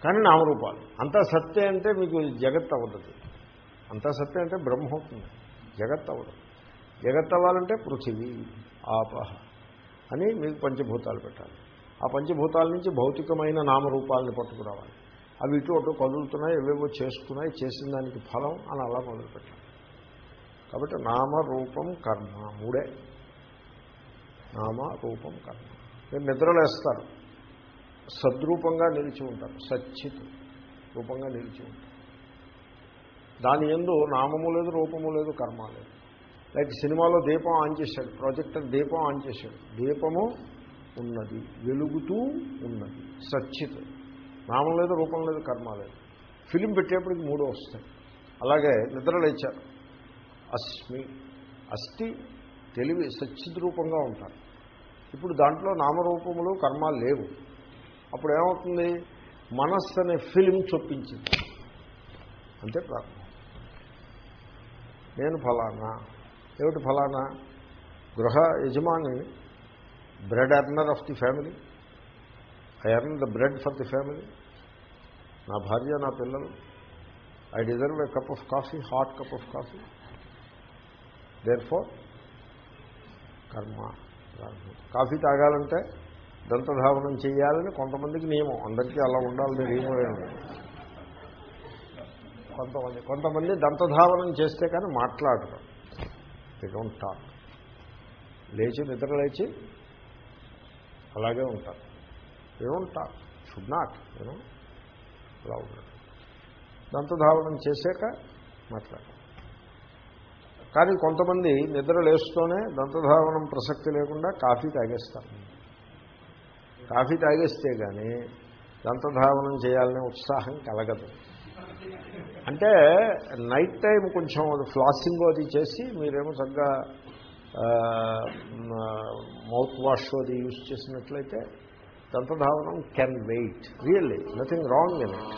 S1: కానీ నామరూపాలు. అంతా సత్తే అంటే మీకు జగత్ అవ్వదు. అంతా సత్తే అంటే బ్రహ్మ అవుతుంది. జగత్ అవ్వదు. జగత్ అవ్వాలంటే పృథివీ ఆపహ అని మీకు పంచభూతాలు పెట్టాలి. ఆ పంచభూతాల నుంచి భౌతికమైన నామరూపాలని పట్టుకురావాలి. అవి ఇటు అటు కదులుతున్నాయి ఏవేవో చేస్తున్నాయి చేసిన దానికి ఫలం అని అలా మొదలుపెట్టాలి. కాబట్టి నామరూపం కర్మ మూడే. నామ రూపం కర్మ. మీరు నిద్రలేస్తారు. సద్రూపంగా నిలిచి ఉంటారు. సచ్చిత్ రూపంగా నిలిచి ఉంటారు. దాని ఎందు నామము లేదు రూపము లేదు కర్మ లేదు. లైక్ సినిమాలో దీపం ఆన్ చేశాడు ప్రాజెక్టర్ దీపం ఆన్ చేశాడు. దీపము ఉన్నది వెలుగుతూ ఉన్నది సచ్చిత్. నామం లేదు రూపం లేదు కర్మ లేదు. ఫిలిం పెట్టేప్పటికి మూడు వస్తాయి. అలాగే నిద్రలేచారు అస్మి అస్థి తెలివి సచ్చిత్ రూపంగా ఉంటారు. ఇప్పుడు దాంట్లో నామరూపములు కర్మ లేవు. అప్పుడు ఏమవుతుంది? మనస్సు అనే ఫిలిం చొప్పించింది. అంతే ప్రారంభం. నేను ఫలానా? ఏమిటి ఫలానా? గృహ యజమాని bread earner of the family I earn the bread for the family నా భార్య నా పిల్లలు. I deserve a cup of coffee hot cup of coffee therefore karma coffee తాగాలంటే దంతధావనం చేయాలని కొంతమందికి నియమం. అందరికీ అలా ఉండాలని నియమం ఏమి కొంతమంది కొంతమంది దంతధావనం చేస్తే కానీ మాట్లాడరు. They don't talk. లేచి నిద్ర లేచి అలాగే ఉంటారు. They don't talk. Should not నేను అలా ఉంటాడు దంతధావనం చేశాక మాట్లాడరు కానీ కొంతమంది నిద్ర లేస్తూనే దంతధావనం ప్రసక్తి లేకుండా కాఫీ తాగేస్తారు. కాఫీ తాగేస్తే కానీ దంతధావనం చేయాలనే ఉత్సాహం కలగదు. అంటే నైట్ టైం కొంచెం అది ఫ్లాసింగ్ అది చేసి మీరేమో చక్కగా మౌత్ వాష్ అది యూజ్ చేసినట్లయితే దంతధావనం can wait really nothing wrong in it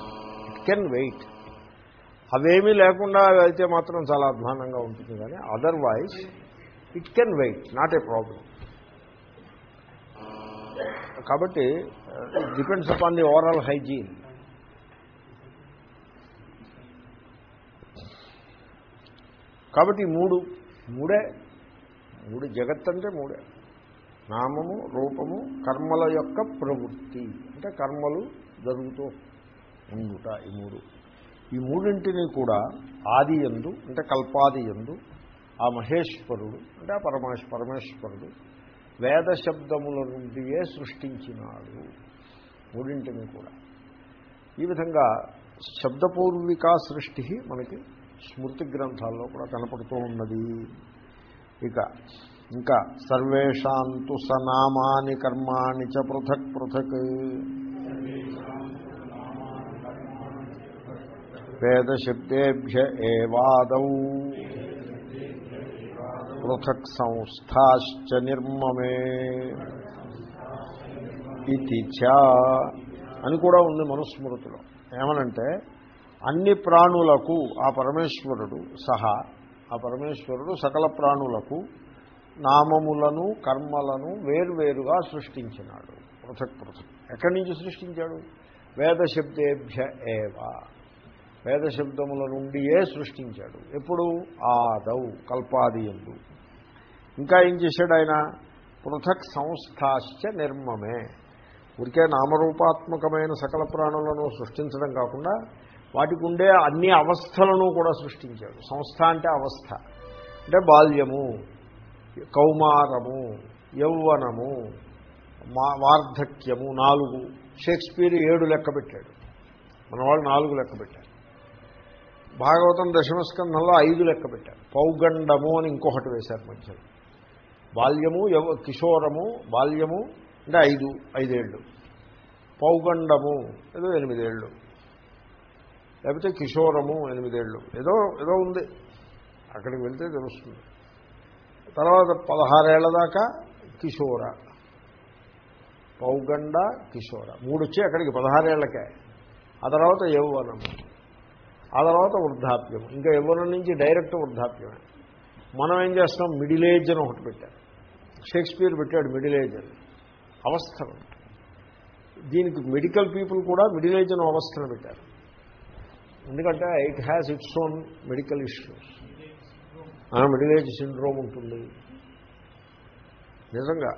S1: it can wait అవేమీ లేకుండా అయితే మాత్రం చాలా అధ్వానంగా ఉంటుంది కానీ otherwise it can wait not a problem కాబట్టి depends upon the overall hygiene కాబట్టి మూడు మూడే. మూడు జగత్ అంటే మూడే. నామము రూపము కర్మల యొక్క ప్రవృత్తి. అంటే కర్మలు జరుగుతూ ఉండుట ఈ మూడు. ఈ మూడింటిని కూడా ఆది ఎందు అంటే కల్పాది ఎందు ఆ మహేశ్వరుడు అంటే ఆ పరమేశ్ పరమేశ్వరుడు వేద శబ్దముల నుండియే సృష్టించినాడు. మూడింటిని కూడా. ఈ విధంగా శబ్దపూర్విక సృష్టి మనకి స్మృతి గ్రంథాల్లో కూడా కనపడుతూ ఉన్నది. ఇక ఇంకా సర్వేషాంతు సనామాని కర్మాణి చ పృథక్ పృథక్. వేదశబ్దేభ్య ఏవాదౌ. పృథక్ సంస్థాశ్చ నిర్మమే. ఇది చ అని కూడా ఉంది మనుస్మృతిలో. ఏమనంటే అన్ని ప్రాణులకు ఆ పరమేశ్వరుడు సహా ఆ పరమేశ్వరుడు సకల ప్రాణులకు నామములను కర్మలను వేర్వేరుగా సృష్టించినాడు. పృథక్ పృథక్. ఎక్కడి నుంచి సృష్టించాడు? వేదశబ్దేభ్య ఏవ. వేదశబ్దముల నుండియే సృష్టించాడు. ఎప్పుడు? ఆదౌ కల్పాది ఎందు. ఇంకా ఏం చేశాడు ఆయన? పృథక్ సంస్థాశ్చ నిర్మమే. ఊరికే నామరూపాత్మకమైన సకల ప్రాణులను సృష్టించడం కాకుండా వాటికి ఉండే అన్ని అవస్థలను కూడా సృష్టించాడు. సంస్థ అంటే అవస్థ. అంటే బాల్యము కౌమారము యౌవనము మా వార్ధక్యము నాలుగు. షేక్స్పియర్ ఏడు లెక్క పెట్టాడు. మన వాళ్ళు నాలుగు లెక్క పెట్టారు. భాగవతం దశమస్కంధంలో ఐదు లెక్క పెట్టారు. పౌగండము అని ఇంకొకటి వేశారు మధ్యలో. బాల్యము యవ కిషోరము బాల్యము అంటే ఐదు ఐదేళ్ళు. పౌగండము ఏదో ఎనిమిదేళ్ళు. లేకపోతే కిషోరము ఎనిమిదేళ్ళు. ఏదో ఏదో ఉంది. అక్కడికి వెళ్తే తెలుస్తుంది. తర్వాత పదహారేళ్ళ దాకా కిషోర. పౌగండ కిషోర. మూడు వచ్చి అక్కడికి పదహారేళ్ళకే. ఆ తర్వాత యౌవనము ఆ తర్వాత వృద్ధాప్యం. ఇంకా యవ్వనం నుంచి డైరెక్ట్ వృద్ధాప్యమే. మనం ఏం చేస్తాం? మిడిల్ ఏజ్ అని ఒకటి పెట్టారు. షేక్స్పియర్ పెట్టాడు మిడిల్ ఏజ్ అని. అవస్థను దీనికి మెడికల్ పీపుల్ కూడా మిడిల్ ఏజ్ అని అవస్థను పెట్టారు. ఎందుకంటే it has its own medical issues middle age syndrome ఉంటుంది. నిజంగా.